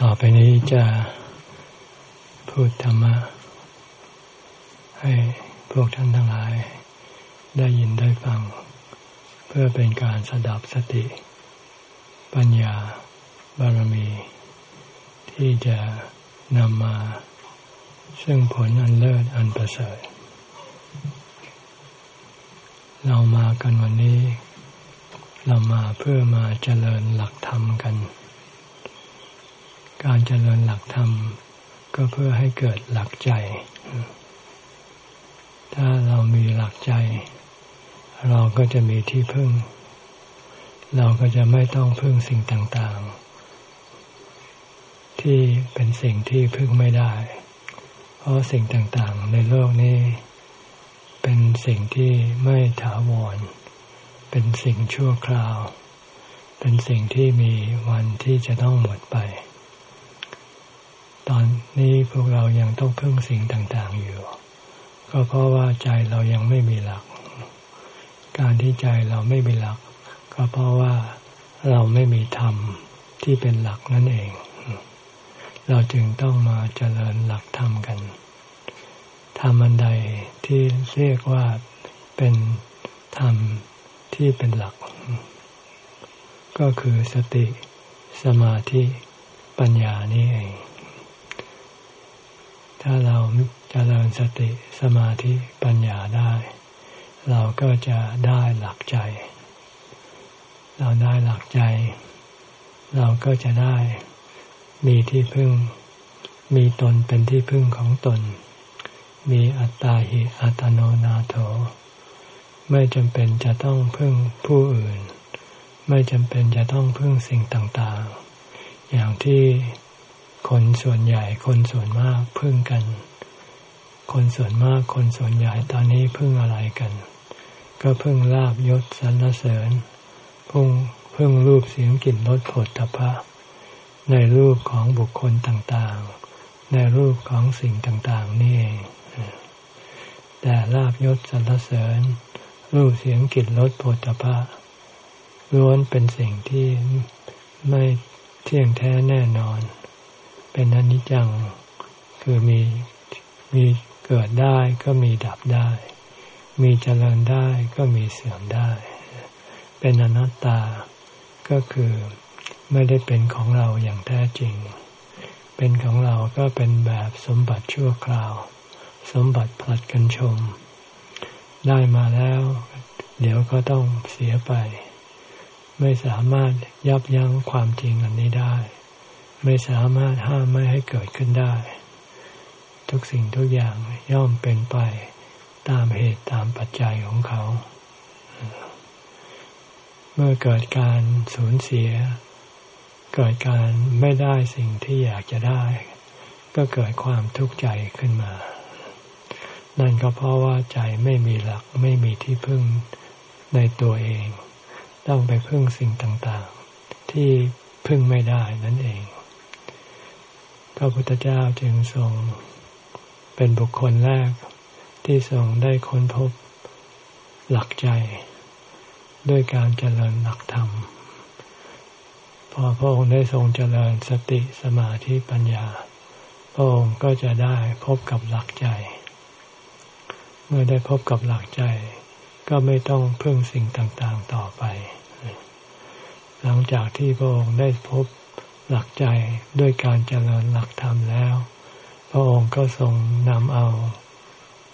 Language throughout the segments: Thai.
ต่อไปนี้จะพูดธรรมะ ให้พวกท่านทั้งหลาย ได้ยินได้ฟัง เพื่อเป็นการสดับสติ ปัญญาบารมี ที่จะนำมา ซึ่งผลอันเลิศอันประเสริฐ เรามากันวันนี้ เรามาเพื่อมาเจริญหลักธรรมกัน การเจริญหลักธรรม ก็เพื่อให้เกิดหลักใจ ถ้าเรามีหลักใจ เราก็จะมีที่พึ่ง เราก็จะไม่ต้องพึ่งสิ่งต่างๆ ที่เป็นสิ่งที่พึ่งไม่ได้ เพราะสิ่งต่างๆ ในโลกนี้ เป็นสิ่งที่ไม่ถาวร เป็นสิ่งชั่วคราว เป็นสิ่งที่มีวันที่จะต้องหมดไป ตอนนี้พวกเรายังต้องพึ่งสิ่งต่างๆอยู่ ก็เพราะว่าใจเรายังไม่มีหลัก การที่ใจเราไม่มีหลัก ก็เพราะว่าเราไม่มีธรรมที่เป็นหลักนั่นเอง เราจึงต้องมาเจริญหลักธรรมกัน ธรรมอันใดที่เรียกว่าเป็นธรรมที่เป็นหลัก ก็คือสติสมาธิปัญญานี่เอง ถ้าเราจเจริญสติสมาธิปัญญาได้ เราก็จะได้หลักใจ เราได้หลักใจ เราก็จะได้มีที่พึ่ง มีตนเป็นที่พึ่งของตน มีอัตตาหิอัตโนนาโถ ไม่จำเป็นจะต้องพึ่งผู้อื่น ไม่จำเป็นจะต้องพึ่งสิ่งต่างๆ อย่างที่คนส่วนใหญ่คนส่วนมากพึ่งกัน คนส่วนมากคนส่วนใหญ่ตอนนี้พึ่งอะไรกัน ก็พึ่งลาบยศสรรเสริญพึ่งพึ่งรูปเสียงกลิ่นรสผลตภะในรูปของบุคคลต่างๆ ในรูปของสิ่งต่างๆ นี่เอง แต่ลาบยศสรรเสริญ รูปเสียงกลิ่นรสผลตภะล้วนเป็นสิ่งที่ไม่เที่ยงแท้แน่นอน เป็นอนิจจังคือมีมีเกิดได้ก็มีดับได้ มีเจริญได้ก็มีเสื่อมได้ เป็นอนัตตาก็คือไม่ได้เป็นของเราอย่างแท้จริง เป็นของเราก็เป็นแบบสมบัติชั่วคราว สมบัติผลัดกันชม ได้มาแล้ว เดี๋ยวก็ต้องเสียไป ไม่สามารถยับยั้งความจริงอันนี้ได้ ไม่สามารถห้ามไม่ให้เกิดขึ้นได้ ทุกสิ่งทุกอย่างย่อมเป็นไปตามเหตุตามปัจจัยของเขา เมื่อเกิดการสูญเสีย เกิดการไม่ได้สิ่งที่อยากจะได้ ก็เกิดความทุกข์ใจขึ้นมา นั่นก็เพราะว่าใจไม่มีหลักไม่มีที่พึ่งในตัวเอง ต้องไปพึ่งสิ่งต่างๆ ที่พึ่งไม่ได้นั่นเอง พระพุทธเจ้าจึงทรงเป็นบุคคลแรกที่ทรงได้ค้นพบหลักใจ ด้วยการเจริญหลักธรรม พอพระองค์ได้ทรงเจริญสติสมาธิปัญญา พระองค์ก็จะได้พบกับหลักใจ เมื่อได้พบกับหลักใจ ก็ไม่ต้องพึ่งสิ่งต่างๆต่อไป หลังจากที่พระองค์ได้พบหลักใจด้วยการเจริญหลักธรรมแล้ว พระองค์ก็ทรงนำเอา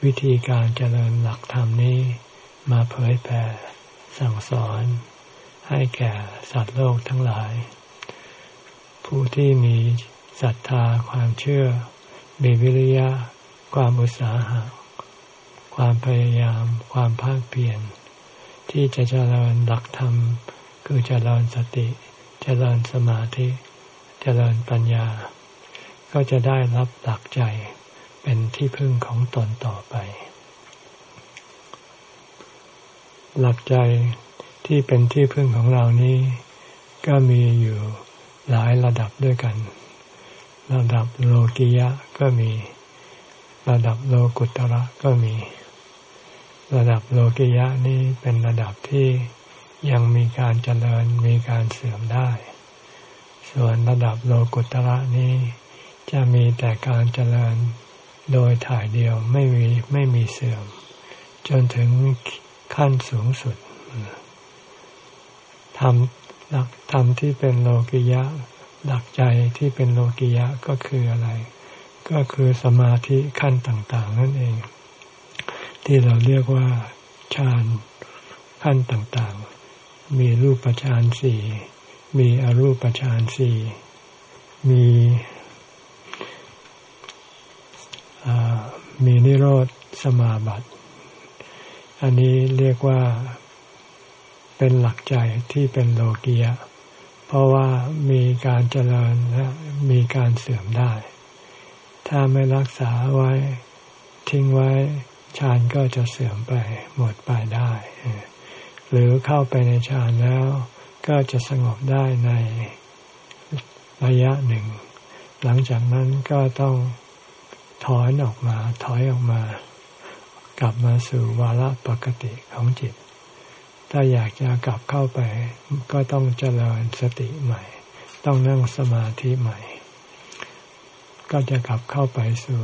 วิธีการเจริญหลักธรรมนี้มาเผยแผ่สั่งสอน ให้แก่สัตว์โลกทั้งหลาย ผู้ที่มีศรัทธาความเชื่อ มีวิริยะ ความอุตสาหะ ความพยายาม ความภาคเพียรที่จะเจริญหลักธรรม คือเจริญสติ เจริญสมาธิ เจริญปัญญา ก็จะได้รับหลักใจเป็นที่พึ่งของตนต่อไป หลักใจที่เป็นที่พึ่งของเรานี้ ก็มีอยู่หลายระดับด้วยกัน ระดับโลกิยะก็มี ระดับโลกุตระก็มี ระดับโลกิยะนี้เป็นระดับที่ยังมีการเจริญมีการเสื่อมได้ ส่วนระดับโลกุตระนี้จะมีแต่การเจริญโดยถ่ายเดียวไม่มีไม่มีเสื่อม จนถึงขั้นสูงสุดทำหลักธรรมที่เป็นโลกิยะ หลักใจที่เป็นโลกิยะก็คืออะไร ก็คือสมาธิขั้นต่าง ๆ นั่นเอง ที่เราเรียกว่าฌานขั้นต่างๆ มีรูปฌานสี่มีอรูปฌานสี่มีมีนิโรธสมาบัติ อันนี้เรียกว่าเป็นหลักใจที่เป็นโลกียะ เพราะว่ามีการเจริญและมีการเสื่อมได้ ถ้าไม่รักษาไว้ทิ้งไว้ ฌานก็จะเสื่อมไปหมดไปได้ หรือเข้าไปในฌานแล้ว ก็จะสงบได้ในระยะหนึ่ง หลังจากนั้นก็ต้องถอนออกมาถอยออกมา กลับมาสู่วาระปกติของจิต ถ้าอยากจะกลับเข้าไป ก็ต้องเจริญสติใหม่ ต้องนั่งสมาธิใหม่ ก็จะกลับเข้าไปสู่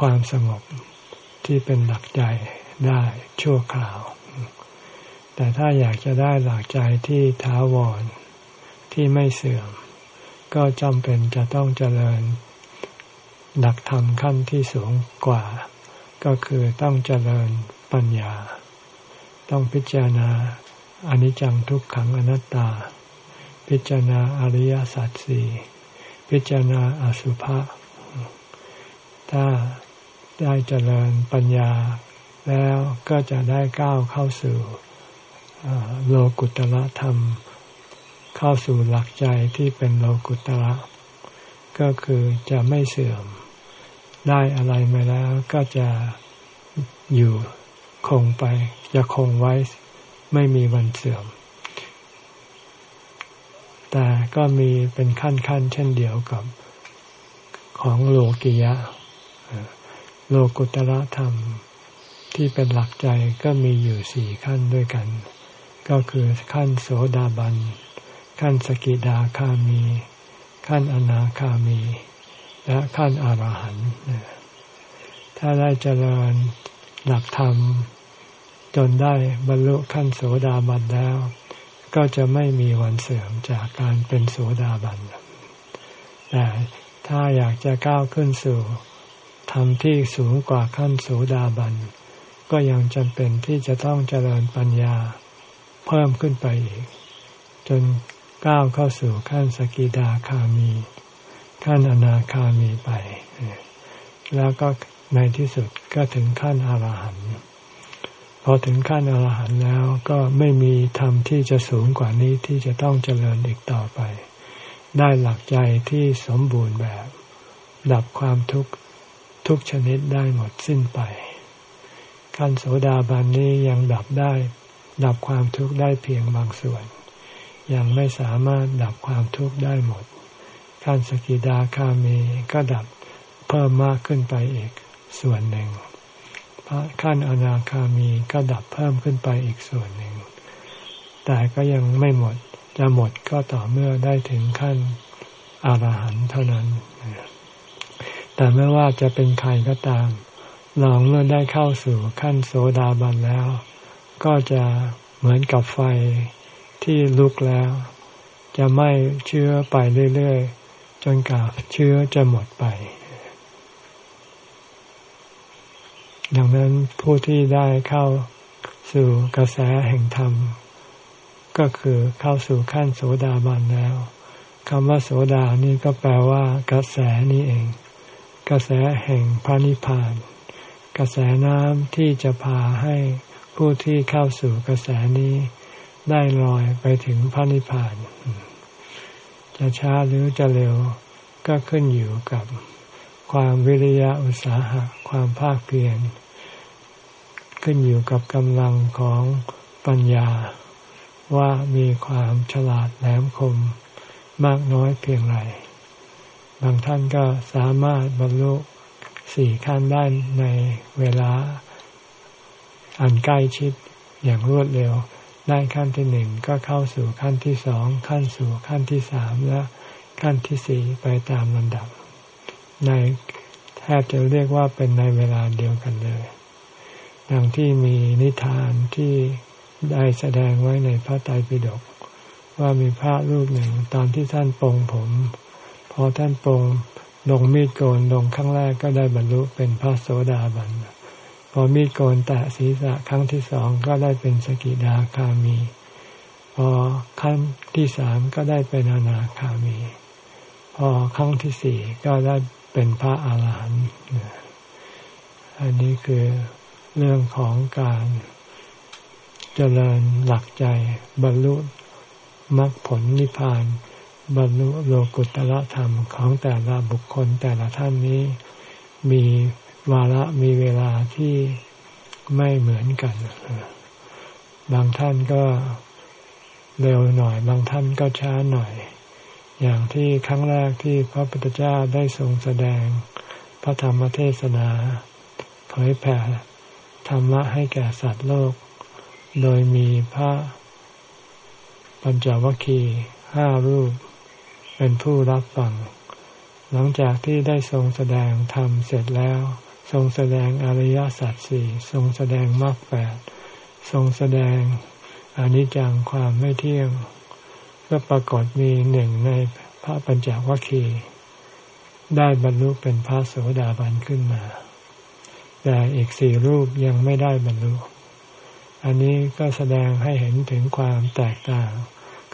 ความสงบ ที่เป็นหลักใจได้ชั่วคราว แต่ถ้าอยากจะได้หลักใจที่ท้าวรที่ไม่เสื่อม ก็จำเป็นจะต้องเจริญหลักธรรมขั้นที่สูงกว่า ก็คือต้องเจริญปัญญา ต้องพิจารณาอนิจจังทุกขังอนัตตา พิจารณาอริยสัจสี่พิจารณาอสุภะถ้า ได้เจริญปัญญา แล้วก็จะได้ก้าวเข้าสู่โลกุตละธรรม เข้าสู่หลักใจที่เป็นโลกุตละก็คือจะไม่เสื่อม ได้อะไรมาแล้วก็จะอยู่คงไป จะคงไว้ไม่มีวันเสื่อม แต่ก็มีเป็นขั้นขั้นเช่นเดียวกับของโลกิยะ โลกุตระธรรมที่เป็นหลักใจก็มีอยู่สี่ขั้นด้วยกัน ก็คือขั้นโสดาบัน ขั้นสกิดาคามี ขั้นอนาคามี และขั้นอรหันต์ถ้าได้เจริญหลักธรรม จนได้บรรลุขั้นโสดาบันแล้ว ก็จะไม่มีวันเสื่อมจากการเป็นโสดาบันแต่ถ้าอยากจะก้าวขึ้นสู่ ธรรมที่สูงกว่าขั้นโสดาบัน ก็ยังจำเป็นที่จะต้องเจริญปัญญา เพิ่มขึ้นไปอีก จนก้าวเข้าสู่ขั้นสกิดาคามี ขั้นอนาคามีไป แล้วก็ในที่สุดก็ถึงขั้นอรหันต์พอถึงขั้นอรหันต์แล้วก็ไม่มีธรรมที่จะสูงกว่านี้ที่จะต้องเจริญอีกต่อไป ได้หลักใจที่สมบูรณ์แบบ ดับความทุกข์ ทุกชนิดได้หมดสิ้นไป ขั้นโสดาบันนี้ยังดับได้ ดับความทุกข์ได้เพียงบางส่วน ยังไม่สามารถดับความทุกข์ได้หมด ขั้นสกิดาคามีก็ดับเพิ่มมากขึ้นไปอีกส่วนหนึ่งพระขั้นอนาคามีก็ดับเพิ่มขึ้นไปอีกส่วนหนึ่ง แต่ก็ยังไม่หมด จะหมดก็ต่อเมื่อได้ถึงขั้นอรหันต์เท่านั้น แต่ไม่ว่าจะเป็นใครก็ตามลองเมื่อได้เข้าสู่ขั้นโสดาบันแล้ว ก็จะเหมือนกับไฟที่ลุกแล้ว จะไม่เชื้อไปเรื่อยๆ จนกว่าเชื้อจะหมดไป ดังนั้นผู้ที่ได้เข้าสู่กระแสแห่งธรรม ก็คือเข้าสู่ขั้นโสดาบันแล้วคำว่าโสดานี่ก็แปลว่ากระแสนี้เอง กระแสแห่งพระนิพพาน กระแสน้ำที่จะพาให้ผู้ที่เข้าสู่กระแสนี้ได้ลอยไปถึงพระนิพพาน จะช้าหรือจะเร็วก็ขึ้นอยู่กับความวิริยะอุตสาหะความภาคเพียรขึ้นอยู่กับกำลังของปัญญาว่ามีความฉลาดแหลมคมมากน้อยเพียงไร บางท่านก็สามารถบรรลุสี่ขั้นได้ในเวลาอันใกล้ชิดอย่างรวดเร็ว ได้ขั้นที่หนึ่งก็เข้าสู่ขั้นที่สองขั้นสู่ขั้นที่สามและขั้นที่สี่ไปตามลำดับ ในแทบจะเรียกว่าเป็นในเวลาเดียวกันเลยดังที่มีนิทานที่ได้แสดงไว้ในพระไตรปิฎกว่ามีพระรูปหนึ่งตอนที่ท่านปรงผม อท่านปรงลงมีดโกนลงครั้งแรกก็ได้บรรลุเป็นพระโสดาบัน พอมีดโกนแตะศีรษะครั้งที่สองก็ได้เป็นสกิดาคามี พอขั้นที่สามก็ได้เป็นอนาคามี พอครั้งที่สี่ก็ได้เป็นพระอาหารหันต์อันนี้คือเรื่องของการเจริญหลักใจบรรลุมรรคผลนิพพาน บรรลุโลกุตละธรรมของแต่ละบุคคลแต่ละท่านนี้ มีวาระมีเวลาที่ไม่เหมือนกัน บางท่านก็เร็วหน่อย บางท่านก็ช้าหน่อย อย่างที่ครั้งแรกที่พระพุทธเจ้าได้ทรงแสดงพระธรรมเทศนา เผยแผ่ธรรมะให้แก่สัตว์โลก โดยมีพระปัญจวัคคีย์ห้ารูป เป็นผู้รับฟัง หลังจากที่ได้ทรงแสดงธรรมเสร็จแล้ว ทรงแสดงอริยสัจสี่ทรงแสดงมรรคแปดทรงแสดงอนิจจังความไม่เที่ยงก็ปรากฏมีหนึ่งในพระปัญจวัคคีย์ได้บรรลุเป็นพระโสดาบันขึ้นมา แต่อีกสี่รูปยังไม่ได้บรรลุ อันนี้ก็แสดงให้เห็นถึงความแตกต่าง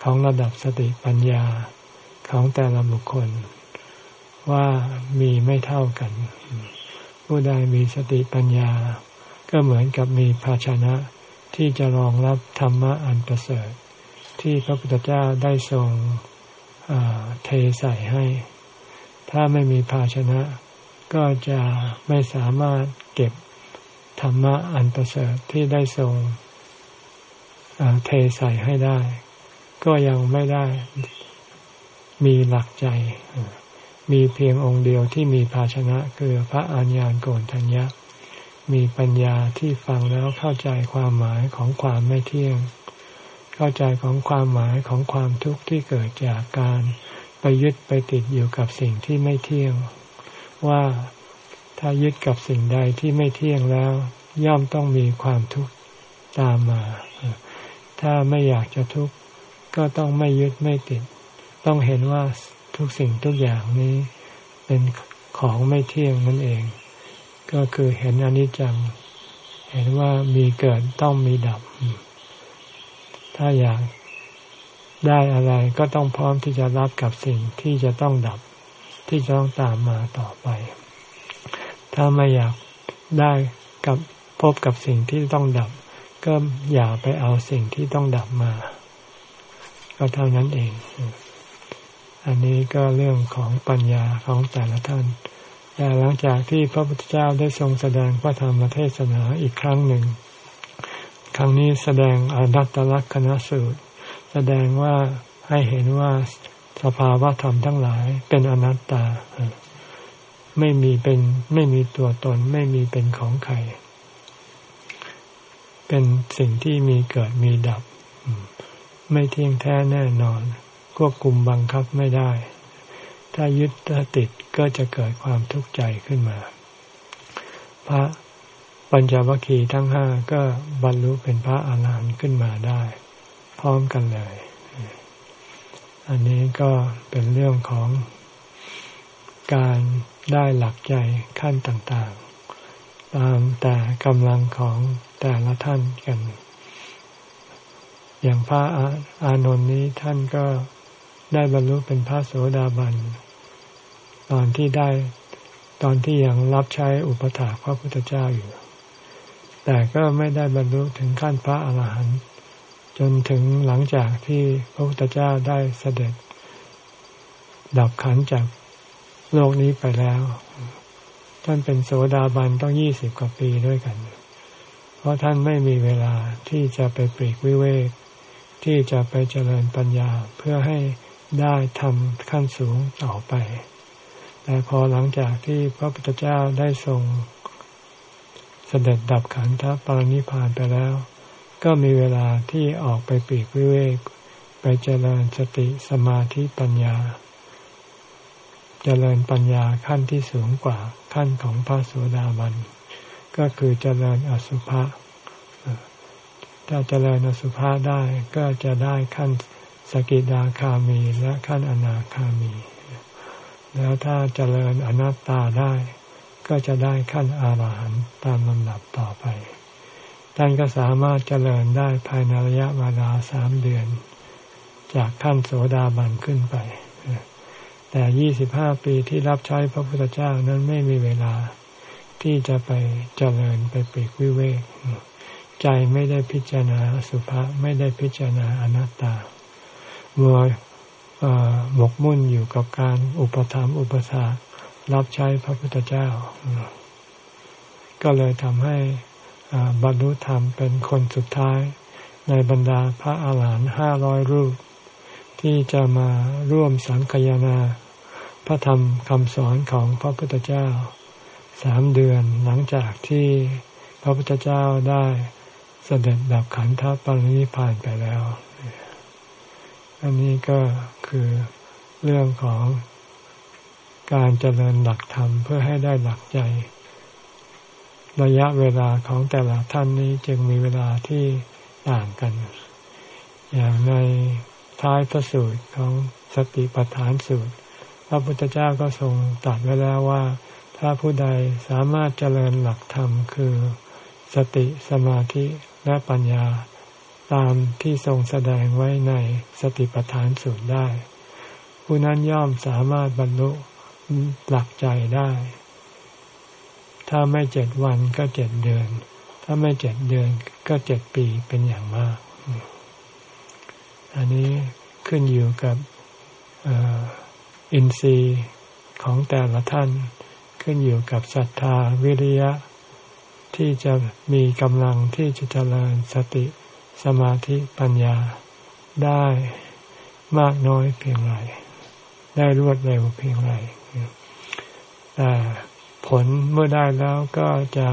ของระดับสติปัญญา ของแต่ละบุคคล ว่ามีไม่เท่ากัน ผู้ใดมีสติปัญญา ก็เหมือนกับมีภาชนะที่จะรองรับธรรมะอันประเสริฐ ที่พระพุทธเจ้าได้ทรงเทใส่ให้ ถ้าไม่มีภาชนะ ก็จะไม่สามารถเก็บธรรมะอันประเสริฐที่ได้ทรงเทใส่ให้ได้ ก็ยังไม่ได้ มีหลักใจ มีเพียงองค์เดียวที่มีภาชนะคือพระอัญญาณโกนทัญญะ มีปัญญาที่ฟังแล้วเข้าใจความหมายของความไม่เที่ยง เข้าใจของความหมายของความทุกข์ที่เกิดจากการไปยึดไปติดอยู่กับสิ่งที่ไม่เที่ยง ว่าถ้ายึดกับสิ่งใดที่ไม่เที่ยงแล้ว ย่อมต้องมีความทุกข์ตามมา ถ้าไม่อยากจะทุกข์ก็ต้องไม่ยึดไม่ติด ต้องเห็นว่าทุกสิ่งทุกอย่างนี้เป็นของไม่เที่ยงนั่นเอง ก็คือเห็นอนิจจัง เห็นว่ามีเกิดต้องมีดับ ถ้าอยากได้อะไรก็ต้องพร้อมที่จะรับกับสิ่งที่จะต้องดับ ที่จะต้องตามมาต่อไป ถ้าไม่อยากได้กับพบกับสิ่งที่ต้องดับ ก็อย่าไปเอาสิ่งที่ต้องดับมา ก็เท่านั้นเอง อันนี้ก็เรื่องของปัญญาของแต่ละท่าน แต่หลังจากที่พระพุทธเจ้าได้ทรงแสดงพระธรรมเทศนาอีกครั้งหนึ่ง ครั้งนี้แสดงอนัตตลักษณสูตร แสดงว่าให้เห็นว่าสภาวะธรรมทั้งหลายเป็นอนัตตา ไม่มีเป็นไม่มีตัวตนไม่มีเป็นของใคร เป็นสิ่งที่มีเกิดมีดับ ไม่เที่ยงแท้แน่นอน ควบคุมบังคับไม่ได้ ถ้ายึดถ้าติดก็จะเกิดความทุกข์ใจขึ้นมา พระปัญจวัคคีย์ทั้งห้าก็บรรลุเป็นพระอาหารหันต์ขึ้นมาได้ พร้อมกันเลย อันนี้ก็เป็นเรื่องของการได้หลักใจขั้นต่างๆ ตามแต่กำลังของแต่ละท่านกัน อย่างพระอานนท์นี้ท่านก็ ได้บรรลุเป็นพระโสดาบัน ตอนที่ได้ตอนที่ยังรับใช้อุปถาพระพุทธเจ้าอยู่ แต่ก็ไม่ได้บรรลุถึงขั้นพระอาหารหันต์จนถึงหลังจากที่พระพุทธเจ้าได้เสด็จ ดับขันจากโลกนี้ไปแล้ว ท่านเป็นโสดาบันต้องยี่สิบกว่าปีด้วยกัน เพราะท่านไม่มีเวลาที่จะไปปรีกวิเวกที่จะไปเจริญปัญญาเพื่อให้ ได้ทำขั้นสูงต่อไป แต่พอหลังจากที่พระพุทธเจ้าได้ทรงเสด็จดับขันธปรินิพานไปแล้ว ก็มีเวลาที่ออกไปปีกวิเวก ไปเจริญสติสมาธิปัญญา เจริญปัญญาขั้นที่สูงกว่าขั้นของพระโสดาบัน ก็คือเจริญอสุภะถ้าเจริญอสุภะได้ก็จะได้ขั้น กิดาคามีและขั้นอนาคามี แล้วถ้าเจริญอนัตตาได้ ก็จะได้ขั้นอารหันต์ตามลำดับต่อไป ท่านก็สามารถเจริญได้ภายในระยะเวลาสามเดือน จากขั้นโสดาบันขึ้นไป แต่ยี่สิบห้าปีที่รับใช้พระพุทธเจ้านั้นไม่มีเวลาที่จะไปเจริญไปปีกวิเวก ใจไม่ได้พิจารณาสุภาไม่ได้พิจารณาอนัตตา มัวหมกมุ่นอยู่กับการอุปถัมภ์อุปสารับใช้พระพุทธเจ้า ก็เลยทำให้บรรลุธรรมเป็นคนสุดท้าย ในบรรดาพระอาหารหันต์ห้าร้อยรูป ที่จะมาร่วมสังคยนา พระธรรมคำสอนของพระพุทธเจ้าสามเดือนหลังจากที่พระพุทธเจ้าได้เสด็จดับขันธปรินิพานไปแล้ว อันนี้ก็คือเรื่องของการเจริญหลักธรรมเพื่อให้ได้หลักใจ ระยะเวลาของแต่ละท่านนี้จึงมีเวลาที่ต่างกัน อย่างในท้ายพระสูตรของสติปัฏฐานสูตร พระพุทธเจ้าก็ทรงตรัสไว้แล้วว่า ถ้าผู้ใดสามารถเจริญหลักธรรมคือ สติสมาธิและปัญญา ตามที่ทรงแสดงไว้ในสติปัฏฐานสูตรได้ ผู้นั้นย่อมสามารถบรรลุหลักใจได้ ถ้าไม่เจ็ดวันก็เจ็ดเดือน ถ้าไม่เจ็ดเดือนก็เจ็ดปีเป็นอย่างมาก อันนี้ขึ้นอยู่กับอินทรีย์ของแต่ละท่าน ขึ้นอยู่กับศรัทธาวิริยะที่จะมีกำลังที่จะเจริญสติ สมาธิปัญญาได้มากน้อยเพียงไร ได้รวดเร็วเพียงไรแต่ผลเมื่อได้แล้วก็จะ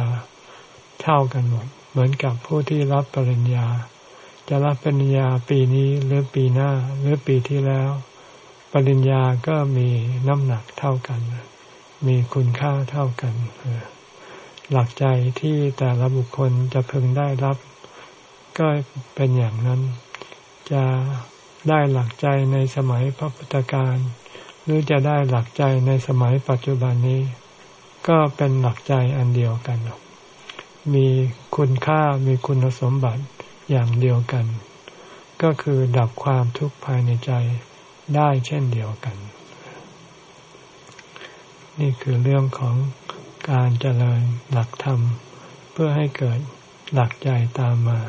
เท่ากันหมด เหมือนกับผู้ที่รับปริญญา จะรับปริญญาปีนี้หรือปีหน้าหรือปีที่แล้ว ปริญญาก็มีน้ำหนักเท่ากัน มีคุณค่าเท่ากัน หลักใจที่แต่ละบุคคลจะพึงได้รับ ก็เป็นอย่างนั้น จะได้หลักใจในสมัยพระพุทธการหรือจะได้หลักใจในสมัยปัจจุบันนี้ ก็เป็นหลักใจอันเดียวกัน มีคุณค่ามีคุณสมบัติอย่างเดียวกัน ก็คือดับความทุกข์ภายในใจได้เช่นเดียวกัน นี่คือเรื่องของการเจริญหลักธรรม เพื่อให้เกิดหลักใจตามมา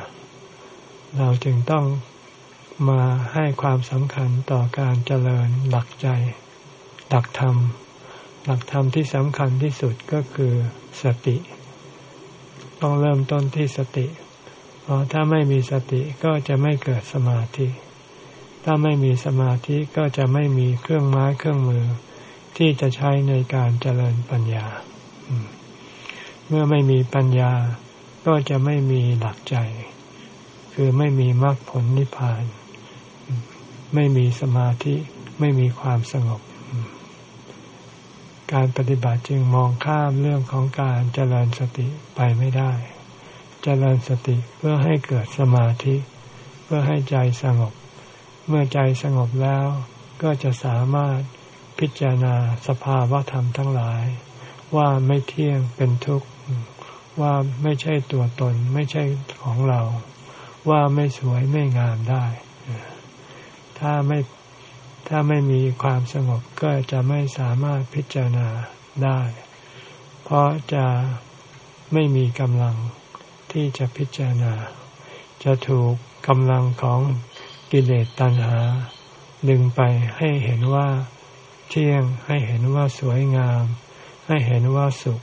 เราจึงต้องมาให้ความสำคัญต่อการเจริญหลักใจ หลักธรรม หลักธรรมที่สำคัญที่สุดก็คือสติ ต้องเริ่มต้นที่สติ เพราะถ้าไม่มีสติก็จะไม่เกิดสมาธิ ถ้าไม่มีสมาธิก็จะไม่มีเครื่องไม้เครื่องมือ ที่จะใช้ในการเจริญปัญญา เมื่อไม่มีปัญญาก็จะไม่มีหลักใจ คือไม่มีมรรคผลนิพพาน ไม่มีสมาธิไม่มีความสงบ การปฏิบัติจึงมองข้ามเรื่องของการเจริญสติไปไม่ได้ เจริญสติเพื่อให้เกิดสมาธิ เพื่อให้ใจสงบ เมื่อใจสงบแล้วก็จะสามารถพิจารณาสภาวะธรรมทั้งหลาย ว่าไม่เที่ยงเป็นทุกข์ ว่าไม่ใช่ตัวตนไม่ใช่ของเรา ว่าไม่สวยไม่งามได้ ถ้าไม่ถ้าไม่มีความสงบก็จะไม่สามารถพิจารณาได้ เพราะจะไม่มีกำลังที่จะพิจารณา จะถูกกำลังของกิเลสตัณหา ดึงไปให้เห็นว่าเที่ยงให้เห็นว่าสวยงาม ให้เห็นว่าสุข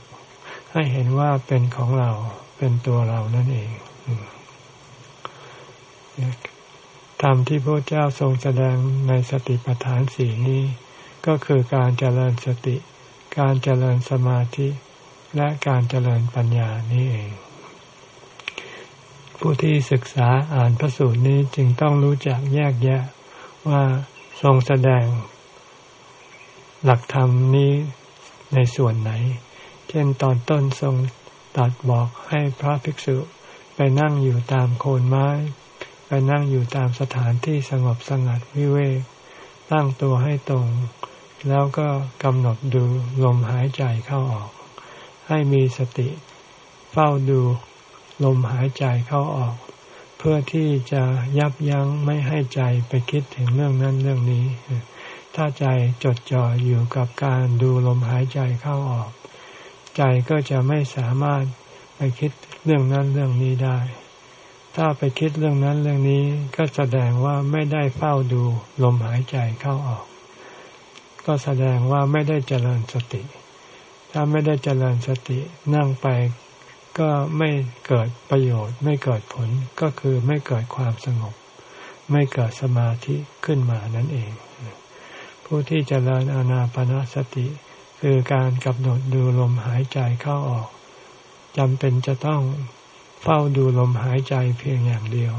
ให้เห็นว่าเป็นของเราเป็นตัวเรานั่นเอง ธรรมที่พระเจ้าทรงแสดงในสติปัฏฐานสี่นี้ ก็คือการเจริญสติ การเจริญสมาธิ และการเจริญปัญญานี้เอง ผู้ที่ศึกษาอ่านพระสูตรนี้จึงต้องรู้จักแยกแยะว่าทรงแสดง หลักธรรมนี้ในส่วนไหน เช่นตอนต้นทรงตัดบอกให้พระภิกษุไปนั่งอยู่ตามโคนไม้ ไปนั่งอยู่ตามสถานที่สงบสงัดวิเวกตั้งตัวให้ตรง แล้วก็กำหนดดูลมหายใจเข้าออก ให้มีสติเฝ้าดูลมหายใจเข้าออก เพื่อที่จะยับยั้งไม่ให้ใจไปคิดถึงเรื่องนั้นเรื่องนี้ ถ้าใจจดจ่ออยู่กับการดูลมหายใจเข้าออก ใจก็จะไม่สามารถไปคิดเรื่องนั้นเรื่องนี้ได้ ถ้าไปคิดเรื่องนั้นเรื่องนี้ก็แสดงว่าไม่ได้เฝ้าดูลมหายใจเข้าออก ก็แสดงว่าไม่ได้เจริญสติ ถ้าไม่ได้เจริญสตินั่งไปก็ไม่เกิดประโยชน์ ไม่เกิดผลก็คือไม่เกิดความสงบ ไม่เกิดสมาธิขึ้นมานั่นเอง ผู้ที่เจริญอานาปนาสติ คือการกำหนดดูลมหายใจเข้าออกจำเป็นจะต้อง เฝ้าดูลมหายใจเพียงอย่างเดียว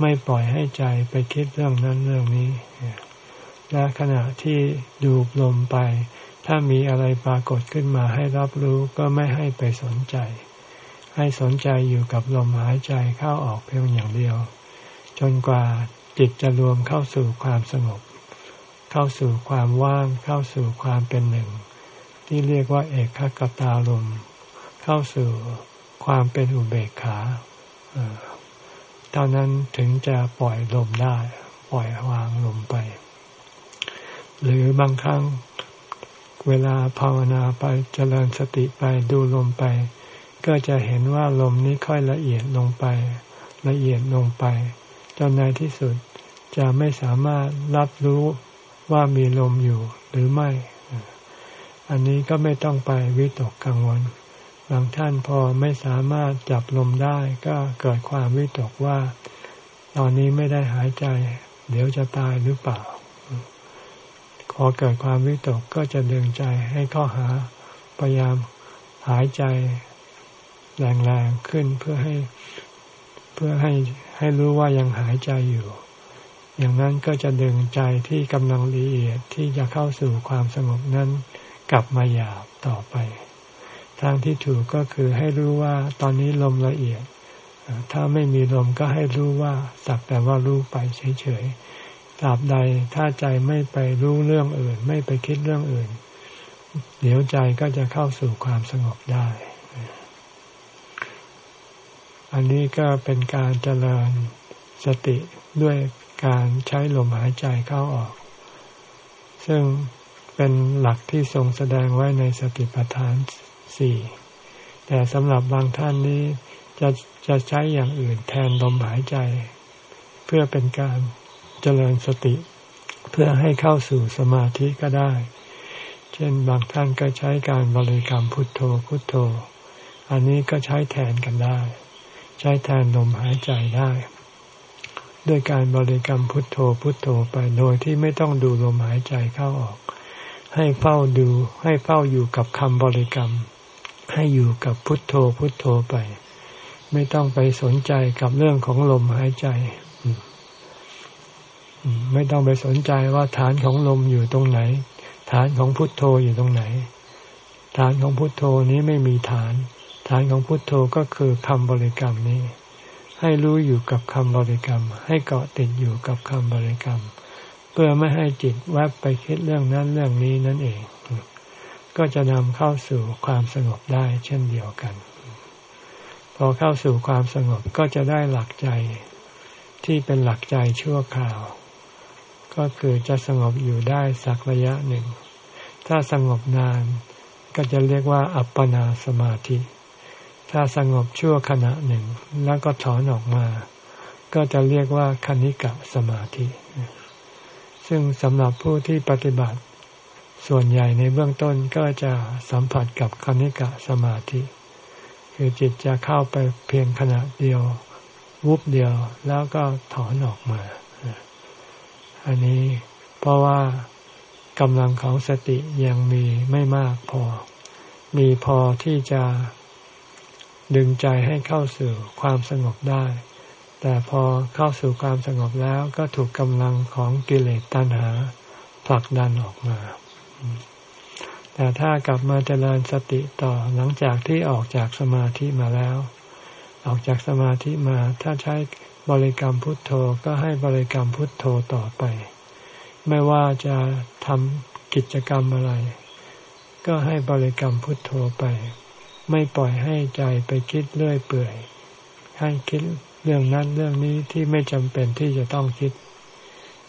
ไม่ปล่อยให้ใจไปคิดเรื่องนั้นเรื่องนี้และขณะที่ดูลมไป ถ้ามีอะไรปรากฏขึ้นมาให้รับรู้ก็ไม่ให้ไปสนใจ ให้สนใจอยู่กับลมหายใจเข้าออกเพียงอย่างเดียว จนกว่าจิตจะรวมเข้าสู่ความสงบ เข้าสู่ความว่างเข้าสู่ความเป็นหนึ่ง ที่เรียกว่าเอกขตาลม เข้าสู่ ความเป็นอุเบกขาเท่านั้นถึงจะปล่อยลมได้ ปล่อยวางลมไป หรือบางครั้งเวลาภาวนาไปเจริญสติไปดูลมไป ก็จะเห็นว่าลมนี้ค่อยละเอียดลงไป ละเอียดลงไปจนในที่สุดจะไม่สามารถรับรู้ว่ามีลมอยู่หรือไม่ อันนี้ก็ไม่ต้องไปวิตกกังวลางท่านพอไม่สามารถจับลมได้ก็เกิดความวิตกว่า ตอนนี้ไม่ได้หายใจ เดี๋ยวจะตายหรือเปล่า พอเกิดความวิตกก็จะดึงใจให้เข้าหาพยายามหายใจแรงๆขึ้นเพื่อให้เพื่อให้ให้รู้ว่ายังหายใจอยู่ อย่างนั้นก็จะดึงใจที่กำลังละเอียดที่จะเข้าสู่ความสงบนั้นกลับมาหยาบต่อไป ทางที่ถูกก็คือให้รู้ว่าตอนนี้ลมละเอียด ถ้าไม่มีลมก็ให้รู้ว่าสักแต่ว่ารู้ไปเฉยๆตราบใดถ้าใจไม่ไปรู้เรื่องอื่น ไม่ไปคิดเรื่องอื่น เดี๋ยวใจก็จะเข้าสู่ความสงบได้ อันนี้ก็เป็นการเจริญสติด้วยการใช้ลมหายใจเข้าออก ซึ่งเป็นหลักที่ทรงแสดงไว้ในสติปัฏฐาน สี่แต่สำหรับบางท่านนี้จะจะใช้อย่างอื่นแทนลมหายใจ เพื่อเป็นการเจริญสติ เพื่อให้เข้าสู่สมาธิก็ได้ เช่นบางท่านก็ใช้การบริกรรมพุทโธพุทโธ อันนี้ก็ใช้แทนกันได้ ใช้แทนลมหายใจได้ ด้วยการบริกรรมพุทโธพุทโธไปโดยที่ไม่ต้องดูลมหายใจเข้าออก ให้เฝ้าดูให้เฝ้าอยู่กับคำบริกรรม ให้อยู่กับพุทโธพุทโธไป ไม่ต้องไปสนใจกับเรื่องของลมหายใจ ไม่ต้องไปสนใจว่าฐานของลมอยู่ตรงไหน ฐานของพุทโธอยู่ตรงไหน ฐานของพุทโธนี้ไม่มีฐาน ฐานของพุทโธก็คือคำบริกรรมนี้ ให้รู้อยู่กับคำบริกรรม ให้เกาะติดอยู่กับคำบริกรรม เพื่อไม่ให้จิตแวบไปคิดเรื่องนั้นเรื่องนี้นั่นเอง ก็จะนำเข้าสู่ความสงบได้เช่นเดียวกัน พอเข้าสู่ความสงบก็จะได้หลักใจที่เป็นหลักใจชั่วคราว ก็คือจะสงบอยู่ได้สักระยะหนึ่ง ถ้าสงบนานก็จะเรียกว่าอัปปนาสมาธิ ถ้าสงบชั่วขณะหนึ่ง แล้วก็ถอนออกมา ก็จะเรียกว่าคณิกะสมาธิ ซึ่งสำหรับผู้ที่ปฏิบัติ ส่วนใหญ่ในเบื้องต้นก็จะสัมผัสกับคณิกะสมาธิ คือจิตจะเข้าไปเพียงขณะเดียว วุบเดียวแล้วก็ถอนออกมา อันนี้เพราะว่ากำลังของสติยังมีไม่มากพอ มีพอที่จะดึงใจให้เข้าสู่ความสงบได้ แต่พอเข้าสู่ความสงบแล้วก็ถูกกำลังของกิเลสตัณหาผลักดันออกมา แต่ถ้ากลับมาเจริญสติต่อหลังจากที่ออกจากสมาธิมาแล้ว ออกจากสมาธิมาถ้าใช้บริกรรมพุทโธก็ให้บริกรรมพุทโธต่อไป ไม่ว่าจะทำกิจกรรมอะไร ก็ให้บริกรรมพุทโธไป ไม่ปล่อยให้ใจไปคิดเรื่อยเปื่อย ให้คิดเรื่องนั้นเรื่องนี้ที่ไม่จำเป็นที่จะต้องคิด